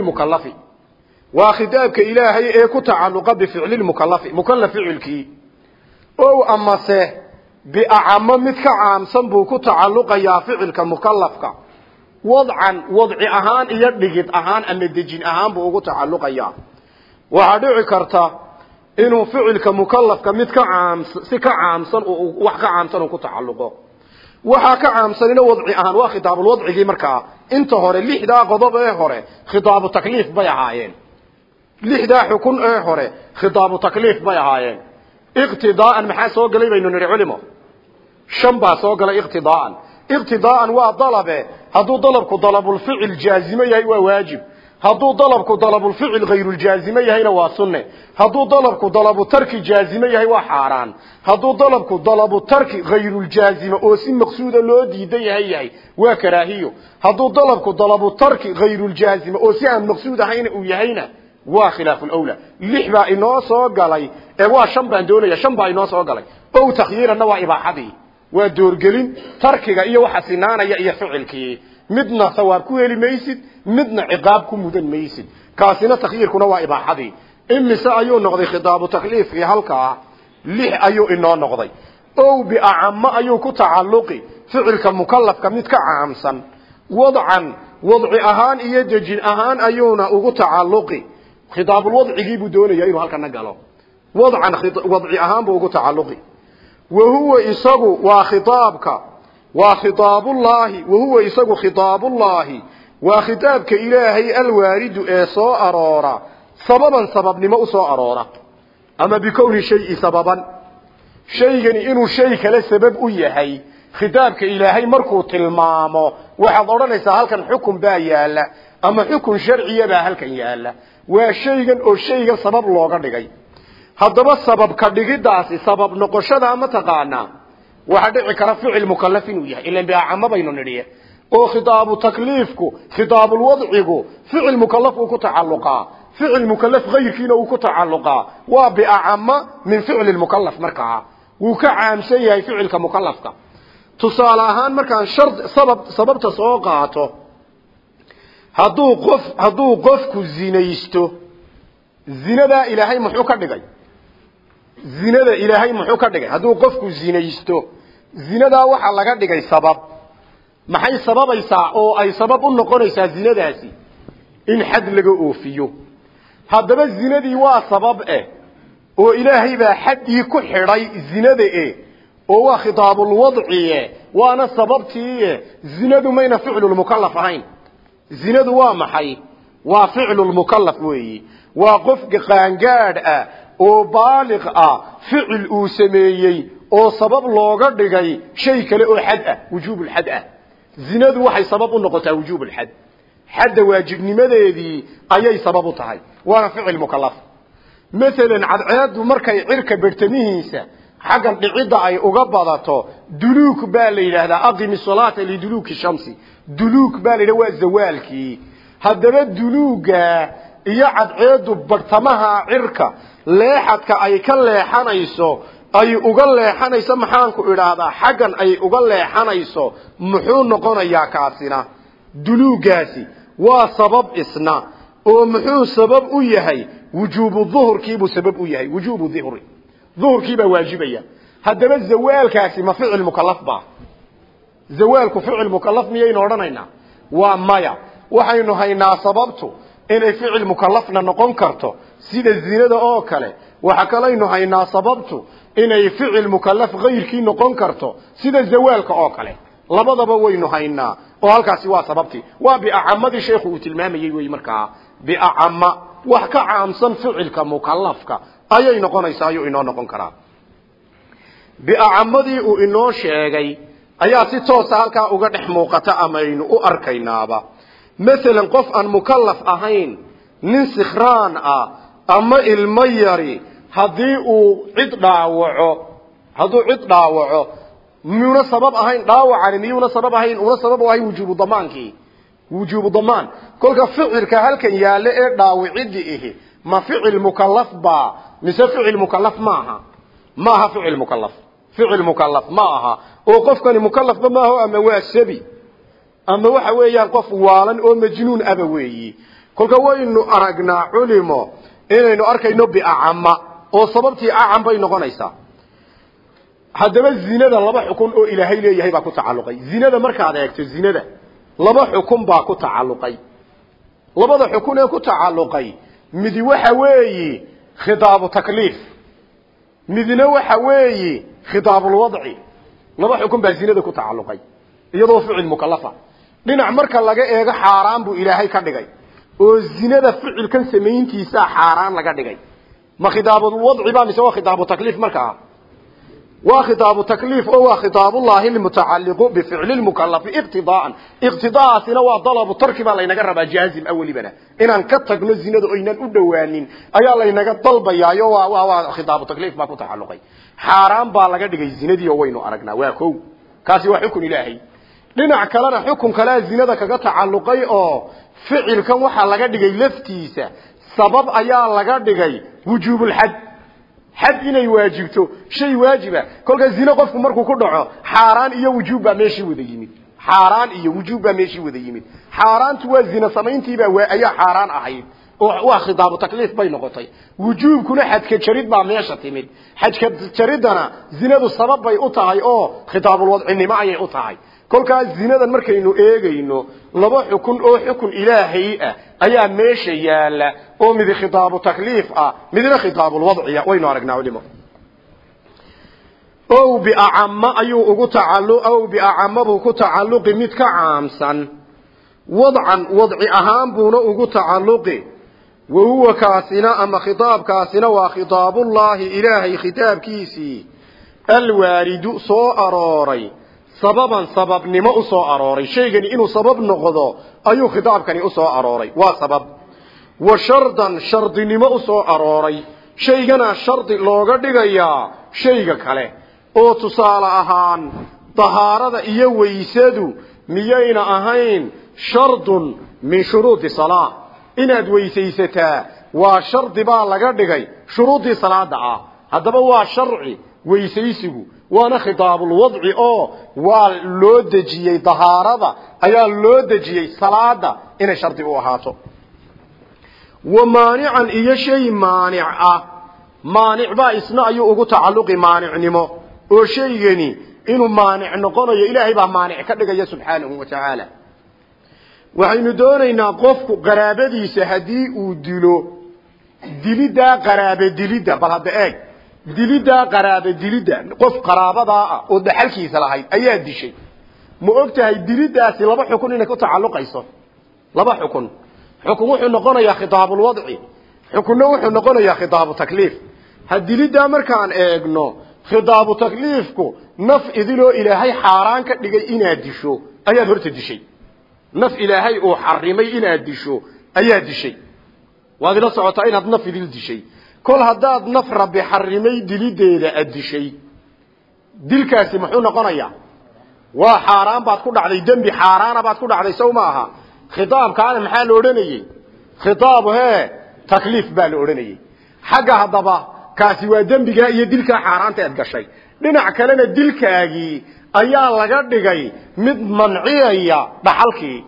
waa khitaabka ilaahay ee ku tacalluqa bificli lmukalafi mukalaf ficilkii. Ow amase biacamo mid ka caamsan buu ku tacalluqayaa ficilka mukalafka wadcan wadci ahaan iyo dhigid ahaan ama dejin ahaan buu ugu tacalluqayaa. Waxaa dhici karta inuu ficilka mukalafka mid ka caams si ka caamsan wax ka caamsan uu ku tacalluqo waxaa ka caamsanina wadci ahaan waa khitaabulwadcigii markaa inta hore lixdaa qodob ee hore khitaabu takliif bay ahaayeen. Lixdaa xukun ee hore khitaabu takliif bay ahaayeen. Iqtidaa'an maxaa soo galay baynu nidhi culimo? Shan baa soo galay iqtidaa'an iqtidaa'an waa dalabe. Hadduu dalabku dalabulficil jaazimo yahay waa waajib hadduu dalabku dalabulficil hayruuljaazimo yahayna waa sunne. Hadduu dalabku dalabu tarki jaazimo yahay waa xaaraan. Hadduu dalabku dalabu tarki hayruuljaazimo oo si maqsuuda loo diidan yahay yahay waa karaahiyo. Hadduu dalabku dalabu tarki hayruuljaazimo oo si aan maqsuud ahayna uu yahayna waa khilaafu lawla lix baa inoo soo galay ee waa shan baan doonaya shan baa inoo soo galay. Ow takhyiiranna waa ibaaxadii waa doorgelin tarkiga iyo waxa sinaanaya iyo ficilkii midna sawaab ku heli maysid midna ciqaab ku mudan maysid. Kaasina takhyiirkuna waa ibaaxadii. Imise ayuu noqday khitaabu takliifkii halkaa? Lix ayuu inoo noqday. Ow biacamo ayuu ku tacalluqi. Ficilka mukalafka mid ka caamsan. Wadcan wadci ahaan iyo dejin ahaan ayuuna ugu tacalluqi. Khitaabulwadcigii buu doonaya inuu halkana galo. Wadcan wadci ahaan buu ugu tacalluqi. Wa huwa isagu waa khitaabka waa khitaabullaahi wa huwa isagu khitaabullaahi. Waa khitaabka ilaahay alwaaridu ee soo aroora. Sababan sababnimo u soo aroora. Ama bikowni shayi sababan. Shaygani inuu shay kale sabab u yahay khitaabka ilaahay markuu tilmaamo waxaad odhanaysaa halkan xukun baa yaalla ama xukun sharciya baa halkan yaalla waa shaygan oo shaygan sabab looga dhigay. Haddaba sababka dhigidaasi sabab noqoshada ma waxaa dhici kara ficil mukalaf inuu yahay ilan biacamo baynu nidhiye oo khitaabu takliifku khitaabulwadcigu ficil mukalaf uu ku tacalluqaa. Ficil mukalaf kayrkiina uu ku tacalluqaa. Waa biacama min ficli mukalaf markaa wuu ka caamsan yahay ficilka mukalafka tusaale ahaan markaan shard sabab sababta soo qaato hadduu qof hadduu qofku zinaysto zinadaa ilaahay muxuu ka dhigay zinada ilaahay muxuu ka dhigay? Hadduu qofku zinaysto zinadaa waxaa laga dhigay sabab. Maxay sababaysaa oo ay sabab u noqonaysaa zinadaasi? In xad laga oofiyo. Haddaba zinadii waa sabab eh oo ilaahay baa xaddii ku xidhay zinada e oo waa khitaabulwadciye waana sababtii zinadu mayna ficlulmukalaf ahayn. Zinadu waa maxay? Waa ficlulmukalaf weeyi. Waa qofka qaangaadh ah oo baaliq ah ficil uu sameeyey oo sabab looga dhigay shay kale oo xad ah wujuubulxad ah. Zinadu waxay sabab u noqotaa wujuubulxad xadda waajibnimadeedii ayay sabab u tahay. Waana ficil mukalaf maalan cadceedu markay cirka bertamihiisa xaggan dhicidda ay uga badato duluuk baa la yidhaahdaa aqimi salaata liduluuki shamsi. Duluuk baa la yidhahda waa zawaalkii. Haddaba duluuga iyo cadceedu bartamaha cirka leexadka ay ka leexanayso ay uga leexanayso maxaanku idhaahdaa xaggan ay uga leexanayso muxuu noqonayaa kaasina? Duluugaasi. Waa sabab isna oo muxuu sabab u yahay? Wujuubu duhurkiibuu sabab u yahay. Wujuubu duhri duhurkiibaa waajibaya. Haddaba zawaalkaasi ma ficil mukalaf ba. Zawaalku ficil mukalaf miyaynu odhanaynaa? Waa maya. Waxaynu haynaa sababtu inay ficil mukalafna noqon karto sida zinada oo kale. Waxa kalaynu haynaa sababtu inay ficil mukalaf kayrkii noqon karto sida zawaalka oo kale. Labadaba waynu haynaa oo halkaasi waa sababtii waa biacamadii sheekhu uu tilmaamayey wey markaa. Biacama wax ka caamsan ficilka mukalafka ayay noqonaysaa ayuu inoo noqon karaa. Biacamadii uu inoo sheegay ayaa si toosa halkaa uga dhex muuqata amaynu u arkaynaaba masalan qof aan mukalaf ahayn nin sikhraan ah ama ilmo yari haddii uu cid dhaawaco hadduu cid dhaawaco miyuuna sabab ahayn dhaawacani miyuuna sabab ahayn una sabab ahayn wujuubu damaankii wujuubu damaan. Kolka ficilka halkan yaale ee dhaawicidii ihi ma ficil mukalaf ba mise ficil mukalaf maaha? Maaha ficil mukalaf ficil mukalaf ma aha oo qofkani mukalafba maaho ama waa sabi ama waxa weeyaan qof waalan oo majnuun aba weeyi. Kolka waynu aragnaa culimo inaynu arkayno biacama oo sababtii acam bay haddaba zinada laba xukun oo ilaahay leeyahay baa ku tacalluqay. Zinada markaad eegto zinada laba xukun baa ku tacalluqay. Labada xukun ee ku tacalluqay midi waxa weeyi khitaabu takliif. Midna waxa weeyi khitaabulwadci laba xukun baa zinada ku tacalluqay iyadoo ficil mukalafa dhinac marka laga eego xaaraan buu ilaahay ka dhigay. Oo zinada ficilkan samayntiisaa xaaraan laga dhigay. Ma khitaabulwadci ba mise waa khitaabu takliif markaa waa khitaabu takliif oo waa khitaabullahi lmutacalliqu bificli lmukalafi iqtidaaan iqtidaasina waa dalabu tarki baa laynaga rabaa jaazim a welibana. Inaan ka tagno zinada oynan u dhowaanin ayaa laynaga dalbayaayo waa khitaabu takliif baa ku tacalluqay. Xaaraan baa laga dhigay zinadii oo waynu aragnaa waa kow. Kaasi waa xukun ilaahay dhinac kalena xukun kalea zinada kaga tacalluqay oo ficilkan waxaa laga dhigay laftiisa sabab ayaa laga dhigay wujuubulxad xad inay waajibto shay waajiba kolkaa zine qofku markuu ku dhaco xaaraan iyo wujuub baa meeshii wada yimid. Xaaraan iyo wujuub baa meeshii wada yimid. Xaaraantu waa zine samayntiibaa waa ayaa xaaraan ahayd. Waa khitaabu takliif bay noqotay. Wujuubkuna xadka jarid baa meesha timid. Xadka jaridana zinadu sabab bay u tahay oo khitaabulwadcinimo ayay u tahay kolkaas zinadan markaynu eegayno laba xukun oo xukun ilaahay ah ayaa meesha yaalla oo mid khitaabu takliif ah midna khitaabulwadciya waynu aragnaa culimo ow biacama ayuu ugu tacallu ow biacama buu ku tacalluqi mid ka caamsan. Wadcan wadci ahaan buuna ugu tacalluqi. Wa huwa kaasina ama khitaabkaasina waa khitaabullaahi ilaahay khitaabkiisii. Alwaaridu soo arooray sababan sababnimo u soo arooray. Shaygani inuu sabab noqdo ayuu khitaabkani u soo arooray. Waa sabab. Wa shardan shardinimo u soo arooray. Shaygana shardi looga dhigayaa shayga kale. Oo tusaale ahaan dahaarada iyo weysadu miyayna ahayn shardun min shuruudi salaa inaad weysaysataa waa shardi baa laga dhigay shuruuddii salaada ah. Haddaba waa sharci weysaysigu waana khitaabulwadci oo waa loo dejiyey dahaarada ayaa loo dejiyey salaada inay shardi u ahaato. Wa maanican iyo shay ah. Maanic baa isna ayuu ugu tacalluqi maanicnimo oo shaygani inuu maanic noqonayo ilaahay baa maanic ka dhigaya subxaanahu wa tacaala. Waxaynu doonaynaa qofku qaraabadiisa haddii uu dilo diliddaa qaraabe dilidda bal hadda eeg diliddaa qaraaba dilidda. Qof qaraabadaa ah oo dhaxalkiisa lahayd ayaa dishay. Ma og tahay diliddaasi laba xukun inay ku tacalluqayso? Laba xukun. Xukun wuxuu noqonayaa khitaabulwadci xukunna wuxuu noqonayaa khitaabu takliif. Ha markaan eegno khitaabu takliifku naf idiloo ilaahay xaaraan ka dhigay inaad disho ayaad horta dishay. Naf ilaahay uu xarimay inaad disho ayaa dishay. Waad ila socotaa inaad naf idil dishay kol haddaad naf rabbi xarimay dilideeda addishay dilkaasi muxuu noqonayaa? Waa xaaraan baad ku dhacday dembi xaaraana baad ku dhacday sow ma aha. Khitaabkaana maxaa la odhanayey? Khitaab hee takliif baa la odhanayey. Xagga haddaba kaasi waa dembigaa iyo dilkaa xaaraanta eed gashay. Dhinac kalena dilkaagii ayaa laga dhigay mid manciyaya dhaxalkii.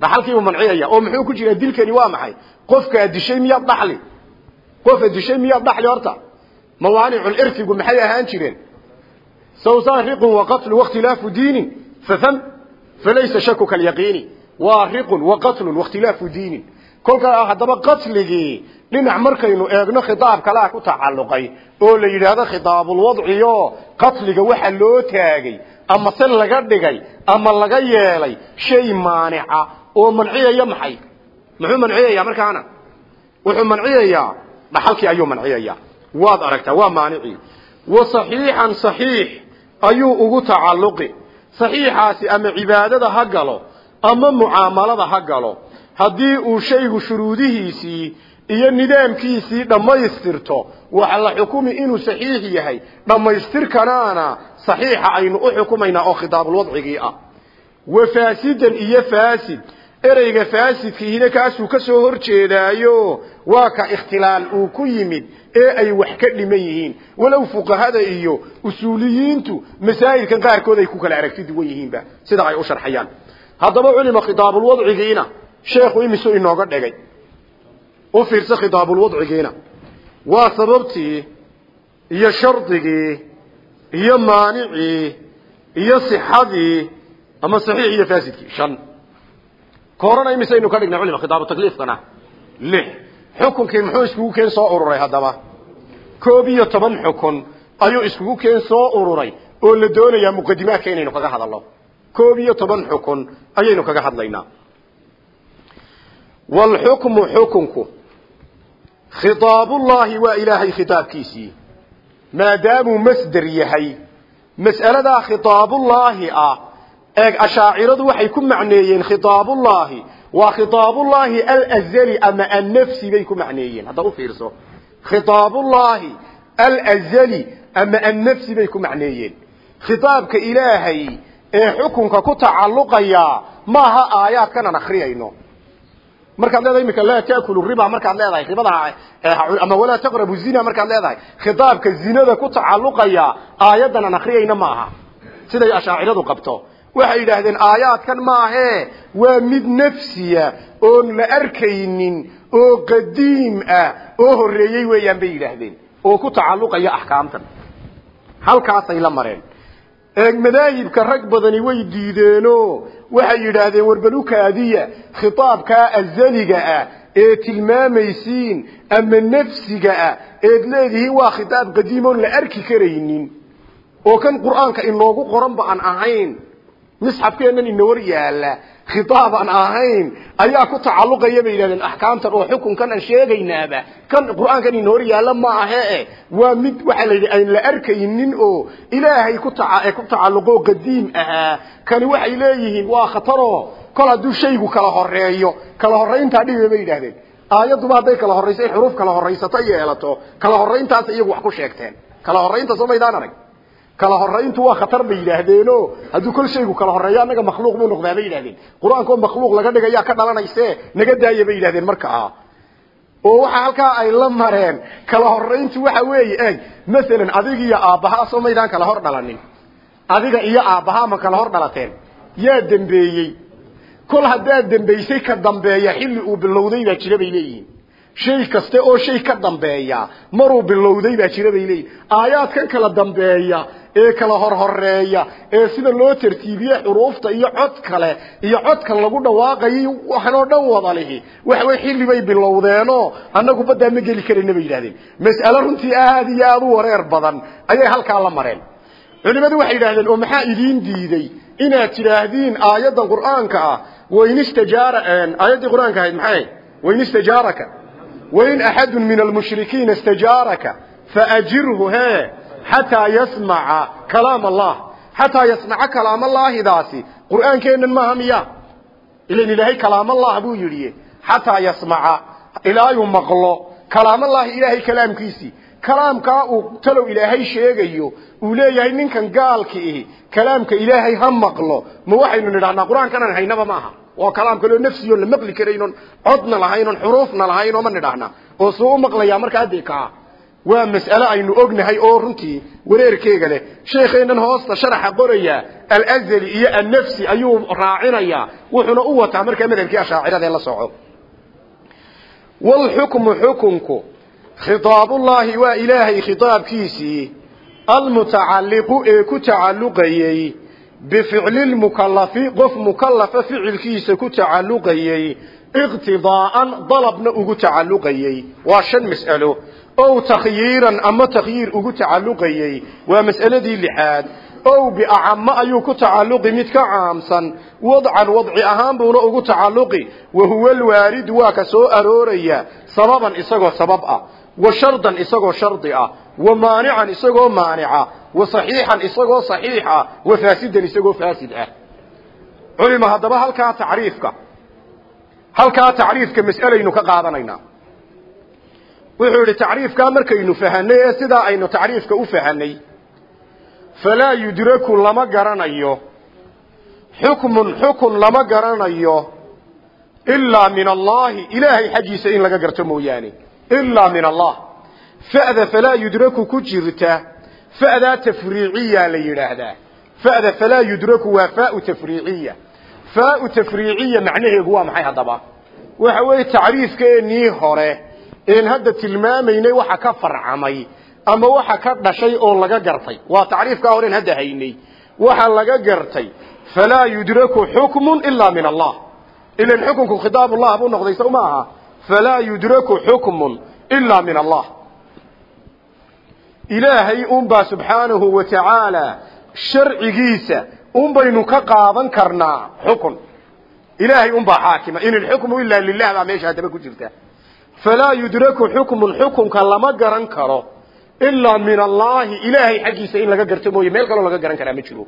Dhaxalkiibuu manciyaya oo muxuu ku jiraa dilkani waa maxay? Qofkaa dishay miyaad dhaxli qofa dishay miyaad dhaxli horta. Mawaanicu irsigu maxay ahaan jireen? Sawsaan riqun wa qatlu wakhtilaafu diinin. Fafam falaysa shaku kalyaqiini waa riqun wa qatlun wakhtilaafu diinin. Kolkaa haddaba qatligii dhinac markaynu eegno khitaab kalea ku tacalluqay oo la yidhaahdo khitaabulwadciyo qatliga waxa loo taagay ama se laga dhigay ama laga yeelay shay maanica oo manciyaya maxay? Muxuu manciyayaa markaana? Wuxuu manciyayaa dhaxalkii ayuu manciyayaa waad aragtaa waa maanicii wa saxiixan saxiix ayuu ugu tacalluqi. Saxiixaasi ama cibaadada ha galo ama mucaamalada ha galo haddii uu shaygu shuruudihiisii iyo nidaamkiisii dhammaystirto waxa la xukumi inuu saxiix yahay dhammaystirkanaana saxiixa aynu u xukumaynaa oo khitaabulwadcigii ah. Wa faasidan iyo faasid ereyga faasidkiihina kaasuu ka soo hor jeedaayo waa ka uu ku yimid ee ay wax ka dhiman yihiin. Walow fuqahada iyo usuuliyiintu masaa'ilkan qaarkood ay ku kala aragti duwan yihiinba. Sida ay u sharxayaan. Haddaba culima khitaabulwadcigiina sheekhu imisu inooga dhigay u fiirsa khitaabulwadcigiina waa sababtii iyo shardigii iyo maanicii iyo sixadii ama saxiix iyo faasidkii. Shan. Koorana imisaynu ka dhignay culima khitaabu takliifkana. Lix xukunkii muxuu iskugu keen soo ururay haddaba? Koob iyo toban xukun ayuu iskugu keen soo ururay oo la doonayaa muqadimaadka inaynu kaga hadalno. Koob iyo toban xukun ayaynu kaga hadlaynaa. Waalxukmu xukunku? Khitaabullaahi waa ilaahay khitaabkiisii. Maadaamuu masder yahay. Mas'aladaa khitaabullaahi ah eeg ashaaciradu waxay ku macneeyeen khitaabullaahi waa khitaabullaahi alazali ama annafsi bay ku macneeyeen. Hadda u fiirso. Khitaabullaahi alazali ama annafsi bay ku macneeyeen. Khitaabka ilaahay ee xukunka ku tacalluqaya maaha aayaadkan aan akhriyayno markaad leedahay imika laa taakulu riba markaad leedahay ribada ama walaa taqrabu zina markaad leedahay. Khitaabka zinada ku tacalluqaya aayaddan aan akhriyayna maaha. Siday ashaaciradu qabto waxay yidhaahdeen aayaadkan maahee waa mid nafsiya oon la arkaynin oo qadiim ah oo horreeyey weeyaan bay yidhaahdeen. Oo ku tacalluqaya axkaamtan. Halkaasay la mareen. Madaahibka rag badani way diideeno. Waxay yidhaahdeen warbalukaadiya khitaabkaa azaliga ah ee tilmaamaysiin ama nafsiga ah eed leedihiin waa khitaab qadiim oon la arki karaynin. Oo kan qur'aanka inoogu qoranba aan ahayn misxafkeennan ina war yaalla khitaab aan ahayn ayaa ku tacalluqaya bay yidhahdeen. Axkaamtan oo xukunkan aan sheegaynaaba kan qur'aankan ina hor yaalla ma ahe waa mid waxaa la yidhi aan la arkaynin oo ilaahay ku ta ku tacalluqoo qadiim ahaa. Kani waxay leeyihiin waa khataroo kol hadduu shaygu kala horeeyo kala horrayntaa dhibe bay yidhahdeen aayadduba hadday kala horrayso xuruuf kala horraysato yeelato kala horrayntaas iyagu wax ku sheegteen. Kala horraynta soo arag kala horayntu waa khatar bay yidhaahdeeno hadduu kol shaygu kala horeeyo annaga makhluuq buu noqdaa bay yidhahdeen qur'aanka oo makhluuq laga dhigayaa ka dhalanayse naga daaya bay yidhahdeen markaa oo waxa halkaa ay la mareen kala horayntu waxa weeye eg masalan adiga iyo aabbahaa soo kala hor dhalanin. Adiga iyo aabbahaa ma kala hor dhalateen. Yaa dembeeyey kol haddaad dembaysay ka dambeeya xilli uu bilowday baa jira bay leeyihiin. Shay kaste oo shay ka dambeeya maruu bilowday baa jira bay leeyihiin kala dambeeya ee kala horhoreeya ee sida loo tartiibiye xuruufta iyo cod kale iyo codka lagu dhawaaqayay waxanoo dhan wada lihi. Waxaway xilli bay bilowdeenoo annagu baddaa ma geli karayna bay yidhahdeen mas'alo runtii aada iyo aada u wareer badan ayay halkaa la mareen. Culimadu waxay yidhahdeen oo maxaa idiin diiday inaad tidhaahdiin aayaddan qur'aanka ah? Wain istajaara aayaddii qur'aanka ahayd maxay? Wain istajaaraka. Wain axadu min almushrikiina istajaaraka. Faajirhu he xataa yasmaca kalaam allah. Xataa yasmaca kalaam allaahidaasi qur'aankeennan maaha miya ilan ilaahay kalaamallah buu yidhi. Xataa yasmaca ilaayuu maqlo. Kalaamallaahi ilaahay kalaamkiisii kalaamkaa uu talow ilaahay sheegayo uu leeyahay ninkan gaalka ihi kalaamka ilaahay ha maqlo. Ma waxaynu nidhahnaa qur'aankanaan haynaba maaha. Waa kalaam kaleo nafsiyo la maqli karaynon codna lahaynon xuruufna lahaynoo ma nidhaahna. Oo suu u maqlayaa markaa dee kaa waa mas'ale aynu ognahay oo runtii wareerkeega leh. Sheekheennan hoosta sharaxa qoraya alazali iyo annafsi ayuu raacinayaa wuxuuna u wataa markaa madhabkii ashaaciradae la soco. Walxukmu xukunku khitaabullaahi waa ilaahay khitaabkiisii almutacalliqu ee ku tacalluqayey bificli lmukalafi qof mukalafa ficilkiisa ku tacalluqayey iqtidaa'an dalabna ugu tacalluqayey waa shan mas'alo ow takhyiiran ama takhyiir ugu tacalluqayey waa mas'aladii lixaad ow biacamo ayuu ku tacalluqi mid ka caamsan wadcan wadci ahaan buuna ugu tacalluqi wa huwa alwaaridu waa ka soo arooraya sababan isagoo sabab ah wa shardan isagoo shardi ah wa maanican isagoo maanica wa saxiixan isagoo saxiix ah wa faasidan isagoo faasid ah culima wuxuu yidhi tacriifkaa markaynu fahanay ee sidaa aynu tacriifka u fahanay falaa yudraku lama garanayo. Xukmun xukun lama garanayo. Ilaa min allaahi ilaahay xaggiisa in laga garto mooyaane. Ilaa min allah. Fa'da falaa yudraku ku jirta. Fa'daa tafriiciya la yidhaahdaa. Fa'da falaa yudraku waa faau tafriiciya. Faau tafriiciya macnaheedu waa maxay haddaba? Waxa weeye tacriifkeennii hore een hadda tilmaamaynay waxa ka farcamay ama waxa ka dhashay oo laga gartay. Waa tacriifkaa horen hadda haynay. Waxa laga gartay falaa yudraku xukmun ilaa min allah. Ilan xukunku khitaabullah buu noqday sow ma aha. Falaa yudraku xukmun ilaa min allah. Ilaahay unbaa subxaanahu wa tacaala sharcigiisa un baynu ka qaadan karnaa xukun. Ilaahay unbaa xaakima. In ilxukmu ilaa lilah baa meesha haddaba ku jirta falaa yudraku xukmun xukunka lama garan karo ilaa min allaahi ilaahay xaggiisa in laga garto mooye meel kaloo laga garan karaa ma jiro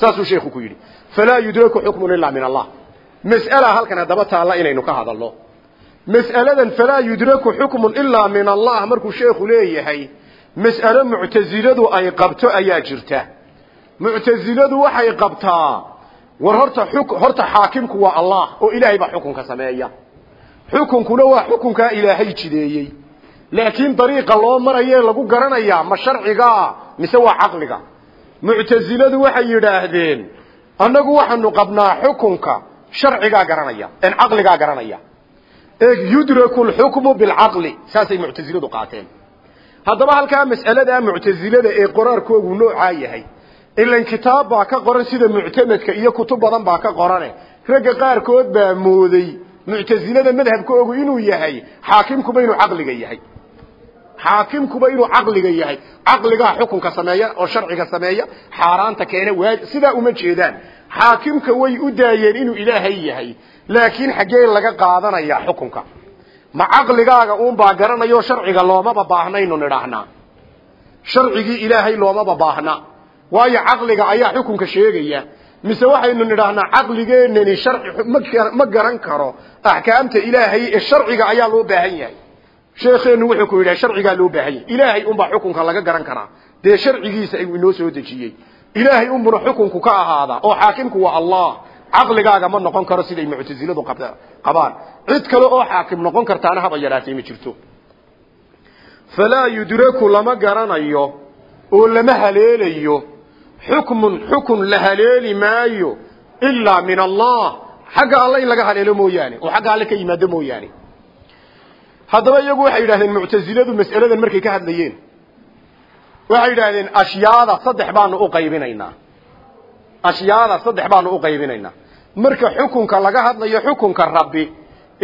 saasuu sheekhu ku yidhi falaa yudraku xukmun ilaa min allah mas'ala halkan haddaba taalla inaynu ka hadalno mas'aladan falaa yudraku xukmun ilaa min allah markuu sheekhu leeyahay mas'alo muctasiladu ay qabto ayaa jirta muctasiladu waxay qabtaa war horta horta xaakimku waa allah oo ilaahay baa xukunka sameeya xukunkuna waa xukunkaa ilaahay jideeyey. Laakiin dariiqa loo marayee lagu garanayaa ma sharcigaa mise waa caqliga? Muctasiladu waxay yidhaahdeen annagu waxaanu qabnaa xukunka sharcigaa garanaya en caqligaa garanaya. Eeg yudraku lxukmu bilcaqli. Saasay muctasiladu qaateen. Haddaba halkaa mas'aladaa muctasilada ee qoraarkoogu noocaa yahay. Ilan kitaab baa ka qoran sida muctamadka iyo kutub badan baa ka qorane. Ragga qaarkood baa mooday muctasilada madhabkoogu inuu yahay xaakimkuba inuu caqliga yahay. Xaakimkuba inuu caqliga yahay. Caqligaa xukunka sameeya oo sharciga sameeya xaaraanta keena waa sidaa uma jeedaan. Xaakimka way u daayeen inuu ilaahay yahay laakiin xaggee laga qaadanayaa xukunka. Ma caqligaaga uunbaa garanayo sharciga loomaba baahnaynu nidhaahnaa sharcigii ilaahay loomaba baahna waayo caqliga ayaa xukunka sheegaya mise waxaynu nidhaahnaa caqligeenani sharci ma garan karo. Axkaamta ilaahay ee sharciga ayaa loo baahan yahay. Sheekheenu wuxuu ku yidhaha sharcigaa loo baahan yahay. Ilaahay unbaa xukunka laga garan karaa. Dee sharcigiisa ayuu inoo soo dejiyey. Ilaahay unbuna xukunku ka ahaada oo xaakimku waa allah. Caqligaaga ma noqon karo siday muctasiladu qabaan. Cid kale oo xaakim noqon kartaana haba yaraatay ma jirto. Falaa yudraku lama garanayo oo lama haleelayo xukmun xukun la haleeli maayo ilaa min allah. Xagga alle in laga haleelo mooyaane oo xagga alle ka yimaado mooyaane. Haddaba iyagu waxay yidhahdeen muctasiladu mas'aladan markay ka hadlayeen. Waxay yidhaahdeen ashyaada saddex baanu u qaybinaynaa. Ashyaada saddex baanu u qaybinaynaa. Marka xukunka laga hadlayo xukunka rabbi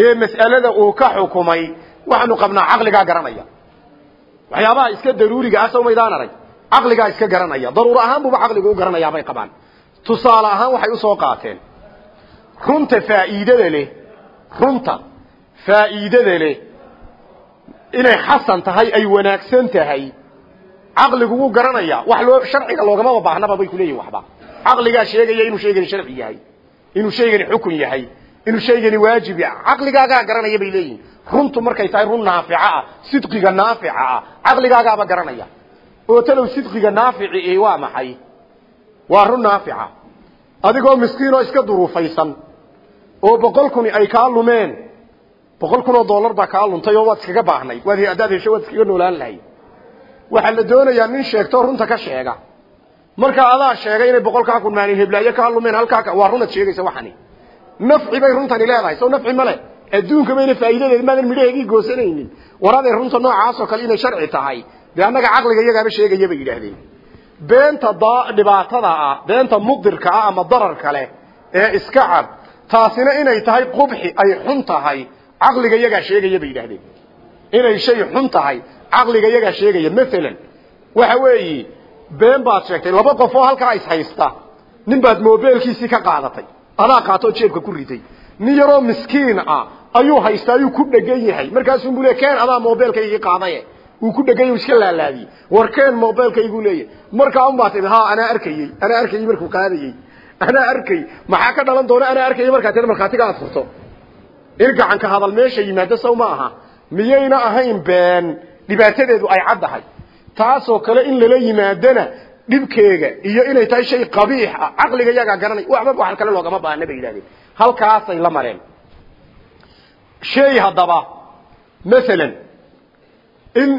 ee mas'alada uu ka xukumay waxaanu qabnaa caqligaa garanaya. Waxyaabaha iska daruuriga ah caqligaa iska garanaya. Daruur ahaan buuba caqliga u garanayaa bay qabaan. Tusaale ahaan waxay u soo qaateen. Runta faa'iidada leh runta faa'iidada leh inay xasan tahay ay wanaagsan tahay caqligu wuu garanayaa wax loo sharciga loogamaba baahnaba bay kuleeyihin waxba. Caqligaa sheegaya inuu shaygani sharci yahay inuu shaygani xukun yahay inuu shaygani waajib yahay. Caqligaagaa garanaya bay leeyihiin runtu markay tahay run naafica ah sidqiga naafica ah garanaya oo talow sidqiga naafici ee waa maxay? Waa run naafica. Adigoo miskiinoo iska duruufaysan oo boqol kuni ay kaa lumeen boqol kun oo dollar baa kaa luntay oo waad iskaga baahnayd waad haddaad hesho waad iskaga noolaan lahayd. Waxaa la doonayaa nin sheegto runta ka sheega. Markaa adaa sheegay inay boqol kaa kun maalin heblaayo kaa lumeen halkaa waa runaad sheegaysa waxani. Nafci bay runtani leedahay soo nafci male adduunka bayna faa'iidadeed maadan midhaheedii goosanaynin. Waraday runta noocaasoo kale inay sharci tahay dee annaga caqliga iyagaaba sheegaya bay yidhaahdeen. Beenta dhibaatada ah beenta mudirka ah ama darar kale ee iska cad taasina inay tahay qubxi ay xun tahay caqliga iyagaa sheegaya bay yidhahdeen inay shay xun tahay caqliga iyagaa sheegaya. Maalan waxa weeyi been baad sheegtay laba qof oo halkaa is haysta nin baad mobeelkiisii ka qaadatay adaa qaatoo jeebka ku riday nin yaroo miskiin ah ayuu haystaa ayuu ku dhegan yahay. Markaasuu le keen adaa mobeelkaygii qaadaye uu ku dhegan iska laalaadiyey war keen mobeelkayguu leeyahay markaa unbaa tii ha anaa arkayey anaa arkayey markuu qaadayey. Anaa arkay maxaa ka dhalan doona anaa arkayey markaa tii markhaatiga aad furto. In gacanka hadal meesha yimaado saw ma ahayn been. Dhibaatadeedu ay caddahay. Taasoo kale in lala yimaadana dhibkeega iyo inay tahay shay qabiix ah. Caqliga garanay. Waxba wax kale loogama baahna bay yidhahdeen halkaasay la mareen. Shay haddaba masalan in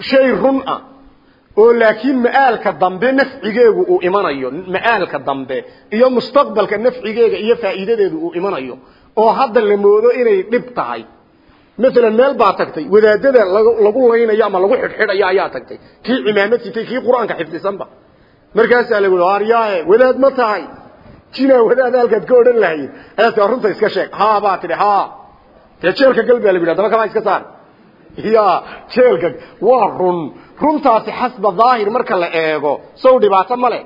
shay run ah oo laakiin ma'aalka dambe nafcigeegu uu imanayo ma'aalka dambe iyo mustaqbalka nafcigeega iyo faa'iidadeedu uu imanayo oo hadda la moodo inay dhib tahay. Masalan meel baa tagtay wadaadada lagu laynayo ama lagu xidhxidhayo ayaa tagtay. Kii cimaamad sitay kii qur'aanka xifdisanba markaasaa lagu i aryaae wadaad ma tahay. Jinaa wadaad halkaad ka odhan lahayd. Ayaad runta iska sheeg. Ha baa tidhi ha dee jeelka gal baa la yidhi adaba kamaa iska saar ya jeelka waa run. Runtaasi xasba daahir marka la eego. Sow dhibaato male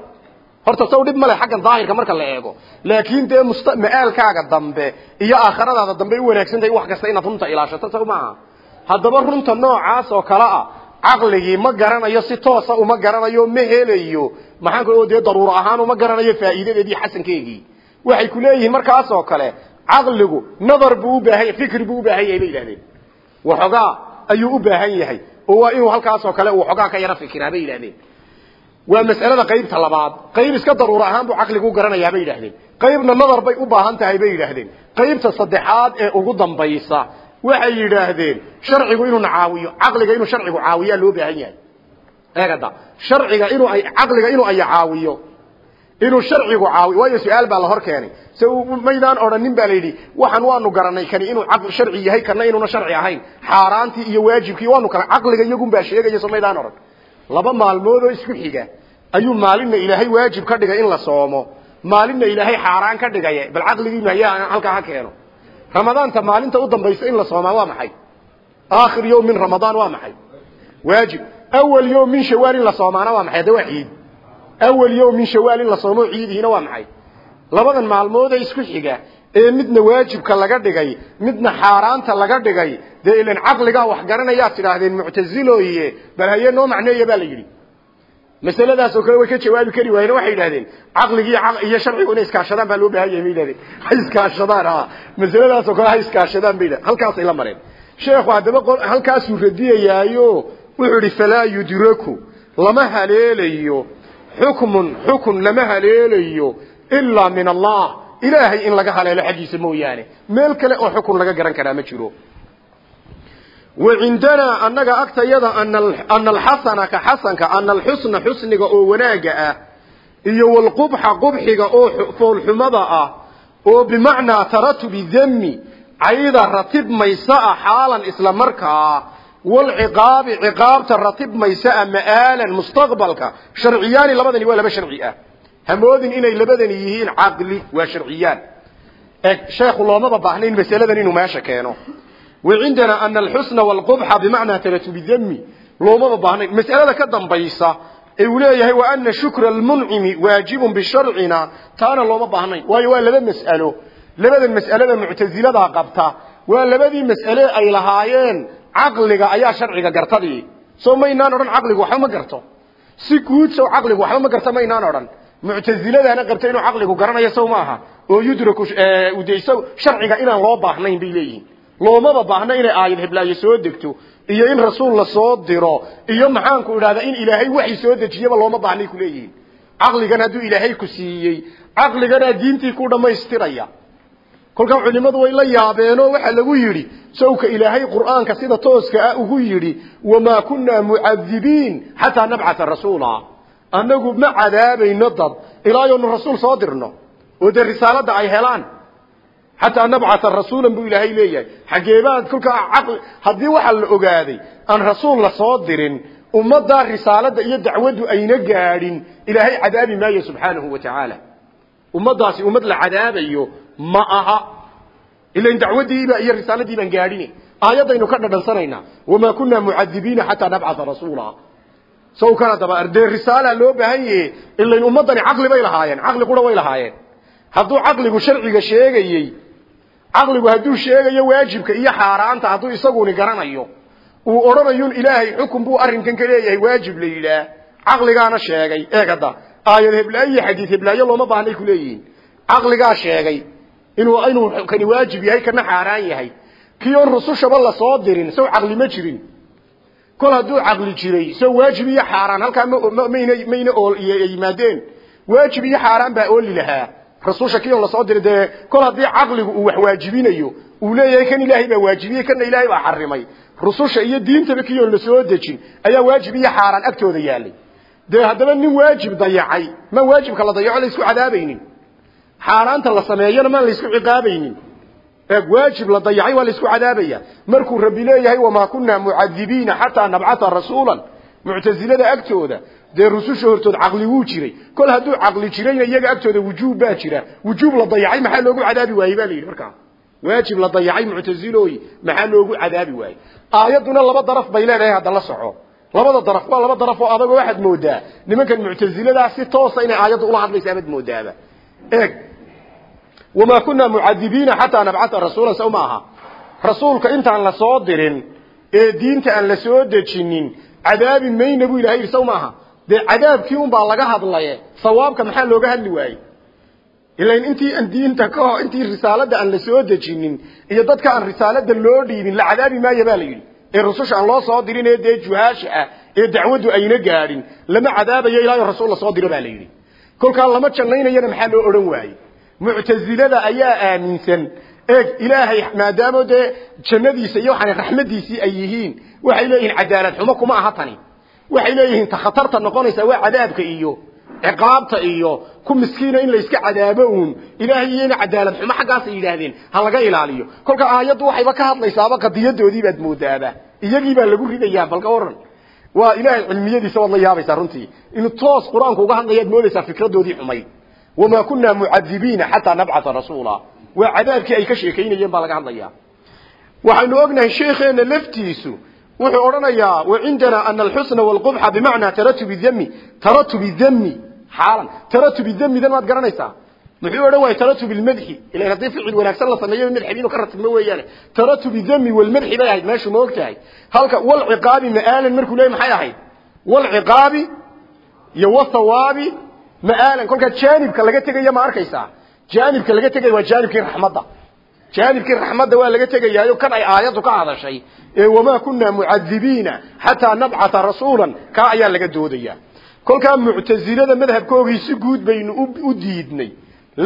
horta saw dhib male xaggan daahirka marka la eego. Laakiin dee ma'aalkaaga dambe iyo aakhiradaada dambe u wanaagsan tahay wax kasta inaad runta ilaashato saw maaha haddaba runta noocaas oo kale ah caqligii ma garanayo si toosa uma garanayo ma helayo. Maxaan kale oo dee daruuro ahaan uma garanayo faa'iidadeedii xasankeegii. Waxay ku leeyihiin markaas oo kale caqligu nadar buu u baahan yahay fikri buu u ayuu u baahan yahay oo waa inuu halkaas oo kale uu waxoogaa ka yaro fikiraa bay yidhahdeen. Waa mas'alada qaybta labaad qayb iska daruuro ahaan buu caqligu garanayaa bay yidhahdeen. Qaybna nadar bay u baahan tahay bay yidhaahdeen qaybta saddexaad ee ugu dambaysa waxay yidhaahdeen sharcigu inuu nacaawiyo caqliga inuu sharcigu caawiyaa loo baahan yahay. Eegada sharciga inuu caqliga inuu ay caawiyo inuu sharcigu caawiyo waayo su'aal baa la hor keenay. Se maydaan odhanin baa la yidhi waxaan waanu garanay kani inuu sharci yahay kana inuuna sharci ahayn. Xaaraantii iyo waajibkii waanu kala caqliga iyagun baa sheegaya so maydaan odhan. Laba maalmood oo isku xiga. Ayuu maalinna ilaahay waajib ka dhigay in la soomo. Maalinna ilaahay xaaraan ka dhigay bal caqligiinu hayaa halkaa ha keeno. Ramadaanta maalinta u dambaysa in la soomaa waa maxay? Aakhir yowm min ramadaan waa maxay? Waajib. Awal yowm min shawaal in la soomaana waa maxay? Hadda waa ciid awal yowm min shawaal in la soomo ciidihiina waa maxay? Labadan maalmoodee isku xiga ee midna waajibka laga dhigay midna xaaraanta laga dhigay dee ilan caqligaa wax garanayaad tidhaahdeen muctaziloye bal haye noo macneeya baa la yidhi. Masaladaas oo kale way ka jawaabi kari waayeen waxay yidhahdeen caqligii iyo sharcigu inay iskaashadaan baa loo baahan yahay bay yidhahdeen ha iskaashadaan ha. Masaladaas oo kale ha iskaashadaan bay yidhahdeen halkaasay la mareen. Sheekhu haddaba halkaasuu radiyayaayo wuxuu idhi falaa yudraku lama haleelayo xukmun xukun lama haleelayo ilaa min allah. Ilaahay in laga haleelo xaggiisa mooyaane. Meel kale oo xukun laga garan karaa ma jiro. Wacindanaa annaga agtayada ana alxasana ka xasanka ana alxusna xusniga oo wanaaga ah iyo walqubxa qubxiga oo foolxumada ah oo bimacnaa taratubi dami cayda ratibmaysa ah xaalan isla markaa walciqaabi ciqaabta ratibmaysa ah ma'aalan mustaqbalka sharciyaani labadani waa laba sharci ah hamoodin inay labadani yihiin caqli waa sharciyaan sheekhu loomaba baahnayn masaladan inuu meesha keeno وعندنا أن الحسن والقبح بمعنى ترتب الذم لو ما بباهنين مسألة كدن بيسا إوليه وأن شكر المنعم واجب بشرعنا تانا لو ما بباهنين ويوا لبا مسألة لبا المسألة معتزلة قبطة ولبا دي مسألة أي لهايين caqliga ayaa sharciga gartadii. Soo maynaan odhan caqligu waxba ma garto. Si guud sow caqligu waxba ma garto maynaan odhan. Muctaziladana qabta inuu caqligu garanayo sow maaha aha. Oo yudraku udeyso sharciga inaan loo baahnayn bay leeyihiin loomaba baahno inay aayad heblaayo soo degto iyo in rasuul la soo diro iyo maxaanku idhahdaa in ilaahay waxi soo dejiyaba looma baahnay kuleeyihin caqligan hadduu ilaahay ku siiyey caqligana diintii ku dhammaystiraya kolkaa culimmadu way la yaabeenoo waxaa lagu yidhi sawka ilaahay qur'aanka sida tooska ah ugu yidhi wamaa kunnaa mucadibiin xataa nabcata rasuula. Annagu ma cadaabayno dad ilaayoonu rasuul soo dirno oo dee risaaladda ay helaan. Xataa nabcata rasuulan buu ilaahay leeyahay. Xageebaad kolkaa caqli haddii waxaa la ogaaday aan rasuul la soo dirin ummaddaa risaaladda iyo dacwaddu ayna gaadhin ilaahay cadaabi maayo subxaanahu wa tacaala ummaddaasi ummad la cadaabayo ma aha. Ilan dacwaddiiba iyo risaaladii baan gaadhine aayaddaynu ka dhadhansanaynaa. Wamaa kunaa mucadibiina xataa nabcata rasuula. Saw kana daba ardee risaala loo baahan yahe ilayn ummadani caqli bay lahaayeen caqli qura way lahaayeen. Hadduu caqligu sharciga sheegayey caqligu hadduu sheegayo waajibka iyo xaaraanta hadduu isaguni garanayo uu odhanayun ilaahay xukun buu arrinkan ka leeyahay waajib la yidhaah. Caqligaana sheegay. Eegada aayad heblaayo iyo xadiid heblaayo looma baahnay ku leeyihiin. Caqligaa sheegay inuu inuu kani waajib yahay kana xaaraan yahay. Kii oon rusushaba la soo dirin sow caqli ma jirin. Kol hadduu caqli jiray sow waajib iyo xaaraan halkaa mayna mayna yimaadeen. Waajib iyo xaaraan baa ooli lahaa. Rasusha kii oon la soo dee kol haddii caqligu uu wax waajibinayo uu leeyahay kan ilaahay baa waajibiyey kana ilaahay baa xarimay. Rususha iyo diintaba kii oon la soo dejin ayaa waajib iyo xaaraan agtooda yaalay. Dee haddaba nin waajib dayacay ma waajibka la dayaco isku cadaabaynin xaaraanta la sameeyana maan la isku ciqaabaynin. Waajib la dayacay waa la isku cadaabaya. Markuu rabbi leeyahay wamaa kunaa mucadibiina xataa nabcata rasuulan. Muctasilada agtooda dee rususha hortood caqli wuu jiray. Kol hadduu caqli jirayna iyaga agtooda wujuub baa jira. Wujuub la dayacay maxaa loogu cadaabi waayey ba la yidhi markaa. Waajib la dayacay muctasilooy maxaa loogu labada daraf waa laba daraf oo adagoo waxaad moodaa. Nimankan muctasiladaa si toosa inay aayadda ula hadlaysa abad moodaaba eeg. Wamaa kunaa mucadibiina xataa nabcata rasuulan sow ma aha. Rasuulka intaan la soo dirin ee diinta aan la soo dejinin cadaabi mayna buu ilahay yidhi sow maaha dee cadaabkii un baa laga hadlaye sawaabka maxaa looga hadli waayey? Ilain intii aan diinta ka intii risaalada aan la soo dejinin iyo dadka aan risaalada loo dhiibin la cadaabi maayo baa la yidhi. Ee rususha ah lama cadaabayo ilaahay kolkaa lama jannaynayana maxaa loo odhan waayey? Muctazilada ayaa aaminsan. Eeg ilaahay maadaama dee jannadiisa iyo waxaan raxmadiisii ay yihiin waxay leeyihiin cadaalad. Xumo kuma aha tani. Waxay leeyihiin ta khatarta noqonaysa waa cadaabka iyo ciqaabta iyo ku miskiina in la iska cadaabo uun. Ilaahay iyana cadaalad. Xumo xaggaasay yidhaahdeen ha laga ilaaliyo. Kolka aayaddu waxayba ka hadlaysaaba qadiyadoodii baad moodaaba. Iyagii baa lagu ridayaa balka waran waa ilaahay cilmiyadiisa waad la yaabaysaa runtii. Inuu toos qur'aanku uga hadlayaad moodaysaa fikradoodii xumayd wamaa kunaa mucadibiina xataa nabcata rasuula. Waa cadaabkii ay ka sheekaynayeen baa laga hadlayaa. Waxaynu ognahay sheekheena laftiisu wuxuu odhanayaa wacindanaa ana alxusna waalqubxa bimacnaa taratubi dami taratubi dami xaalan. Taratubi damidan maad garanaysaa muxuu odhan waaya taratubi lmadxi ilan haddii ficil wanaagsan la sameeyo madxi inuu ka ratibmo weeyaane. Taratubi dami walmadxi bay ahayd meeshu ma og tahay halka walciqaabi ma'aalan markuu leey maxay ahayd? Walciqaabi iyo wathawaabi ma'aalan. Kolkaa jaanibka laga tegaya ma arkaysaa? Jaanibka laga tegaya waa jaanibkii raxmadda. Jaanibkii raxmadda waa laga tegayaayo kan ay aayaddu ka hadashay. Ee wamaa kunaa mucadibiina xataa nabcata rasuulan. Kaa ayaa laga doodaya kolkaa muctasilada madhabkoogii si guud baynu u diidnay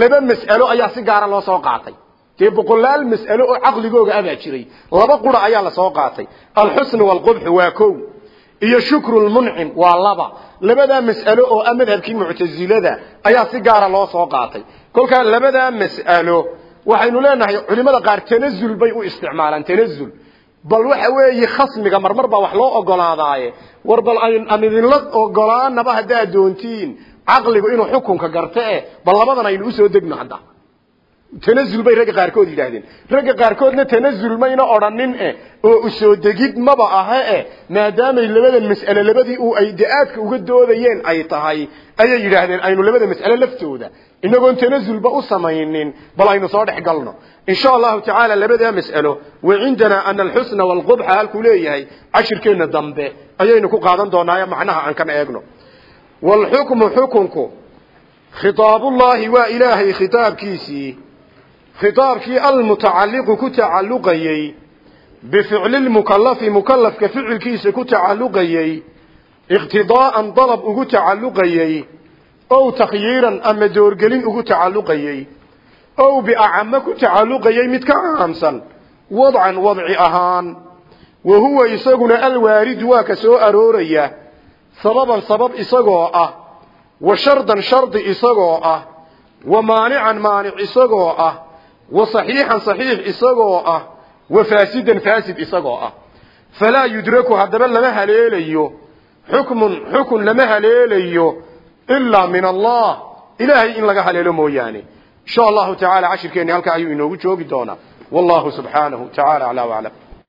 laba mas'alo ayaa si gaara loo soo qaatay. Dee boqolaal mas'alo oo caqligooga abaa jiray. Laba qura ayaa la soo qaatay. Alxusn waalqubxu waa kow. Iyo shukru waa laba. Labadaa mas'alo oo ah madhabkii muctasilada ayaa si gaara loo soo qaatay. Kolkaa labadaa mas'alo waxaynu leenahay culimada qaar tanazul bay u isticmaalaan tanazul. Bal waxa weeye khasmiga marmar baa wax loo ogolaadaaye war bal aan idinla ogolaanaba haddaad doontiin caqligu inuu xukunka garta e bal labadan aynu u soo degno hadda. Tanazul bay ragga qaarkood yidhaahdeen. Ragga qaarkoodna tanazul mayna odhanin e oo u soo degid maba aha e maadaamay labadan mas'ale labadii uu ay de-aadka uga doodayeen ay tahay ayay yidhaahdeen aynu labada mas'ale laftooda. Inagoon tanazulba u samaynin bal aynu soo dhex galno. In sha allahu tacaala labadaa mas'alo wa cindanaa ana alxusna waalqubxa halkuu leeyahay cashirkeenna dambe ayaynu ku qaadan doonaayo macnaha aan kana eegno waalxukmu xukunku khitaabullaahi waa ilaahay khitaabkiisii khitaabkii almutacalliqu ku tacalluqayey bificli lmukalafi mukalafka ficilkiisa ku tacalluqayey iqtidaa'an dalab ugu tacalluqayey ow takhyiiran ama doorgelin ugu tacalluqayey ow biacamo ku tacalluqayey mid ka caamsan wadcan wadci ahaan wa sababan sabab isagoo ah wa shardan shardi isagoo ah wa maanican maanic isagoo ah wa saxiixan saxiix isagoo ah wa faasidan faasid isagoo ah. Falaa yudraku haddaba lama haleelayo xukmun xukun lama haleelayo ilaa min allah. Ilaahay in laga haleelo mooyaane. Insha allahu tacaala cashirkeenni halkaa ayuu inoogu joogi doonaa. Wallahu subxaanahu tacaala aclaa waclam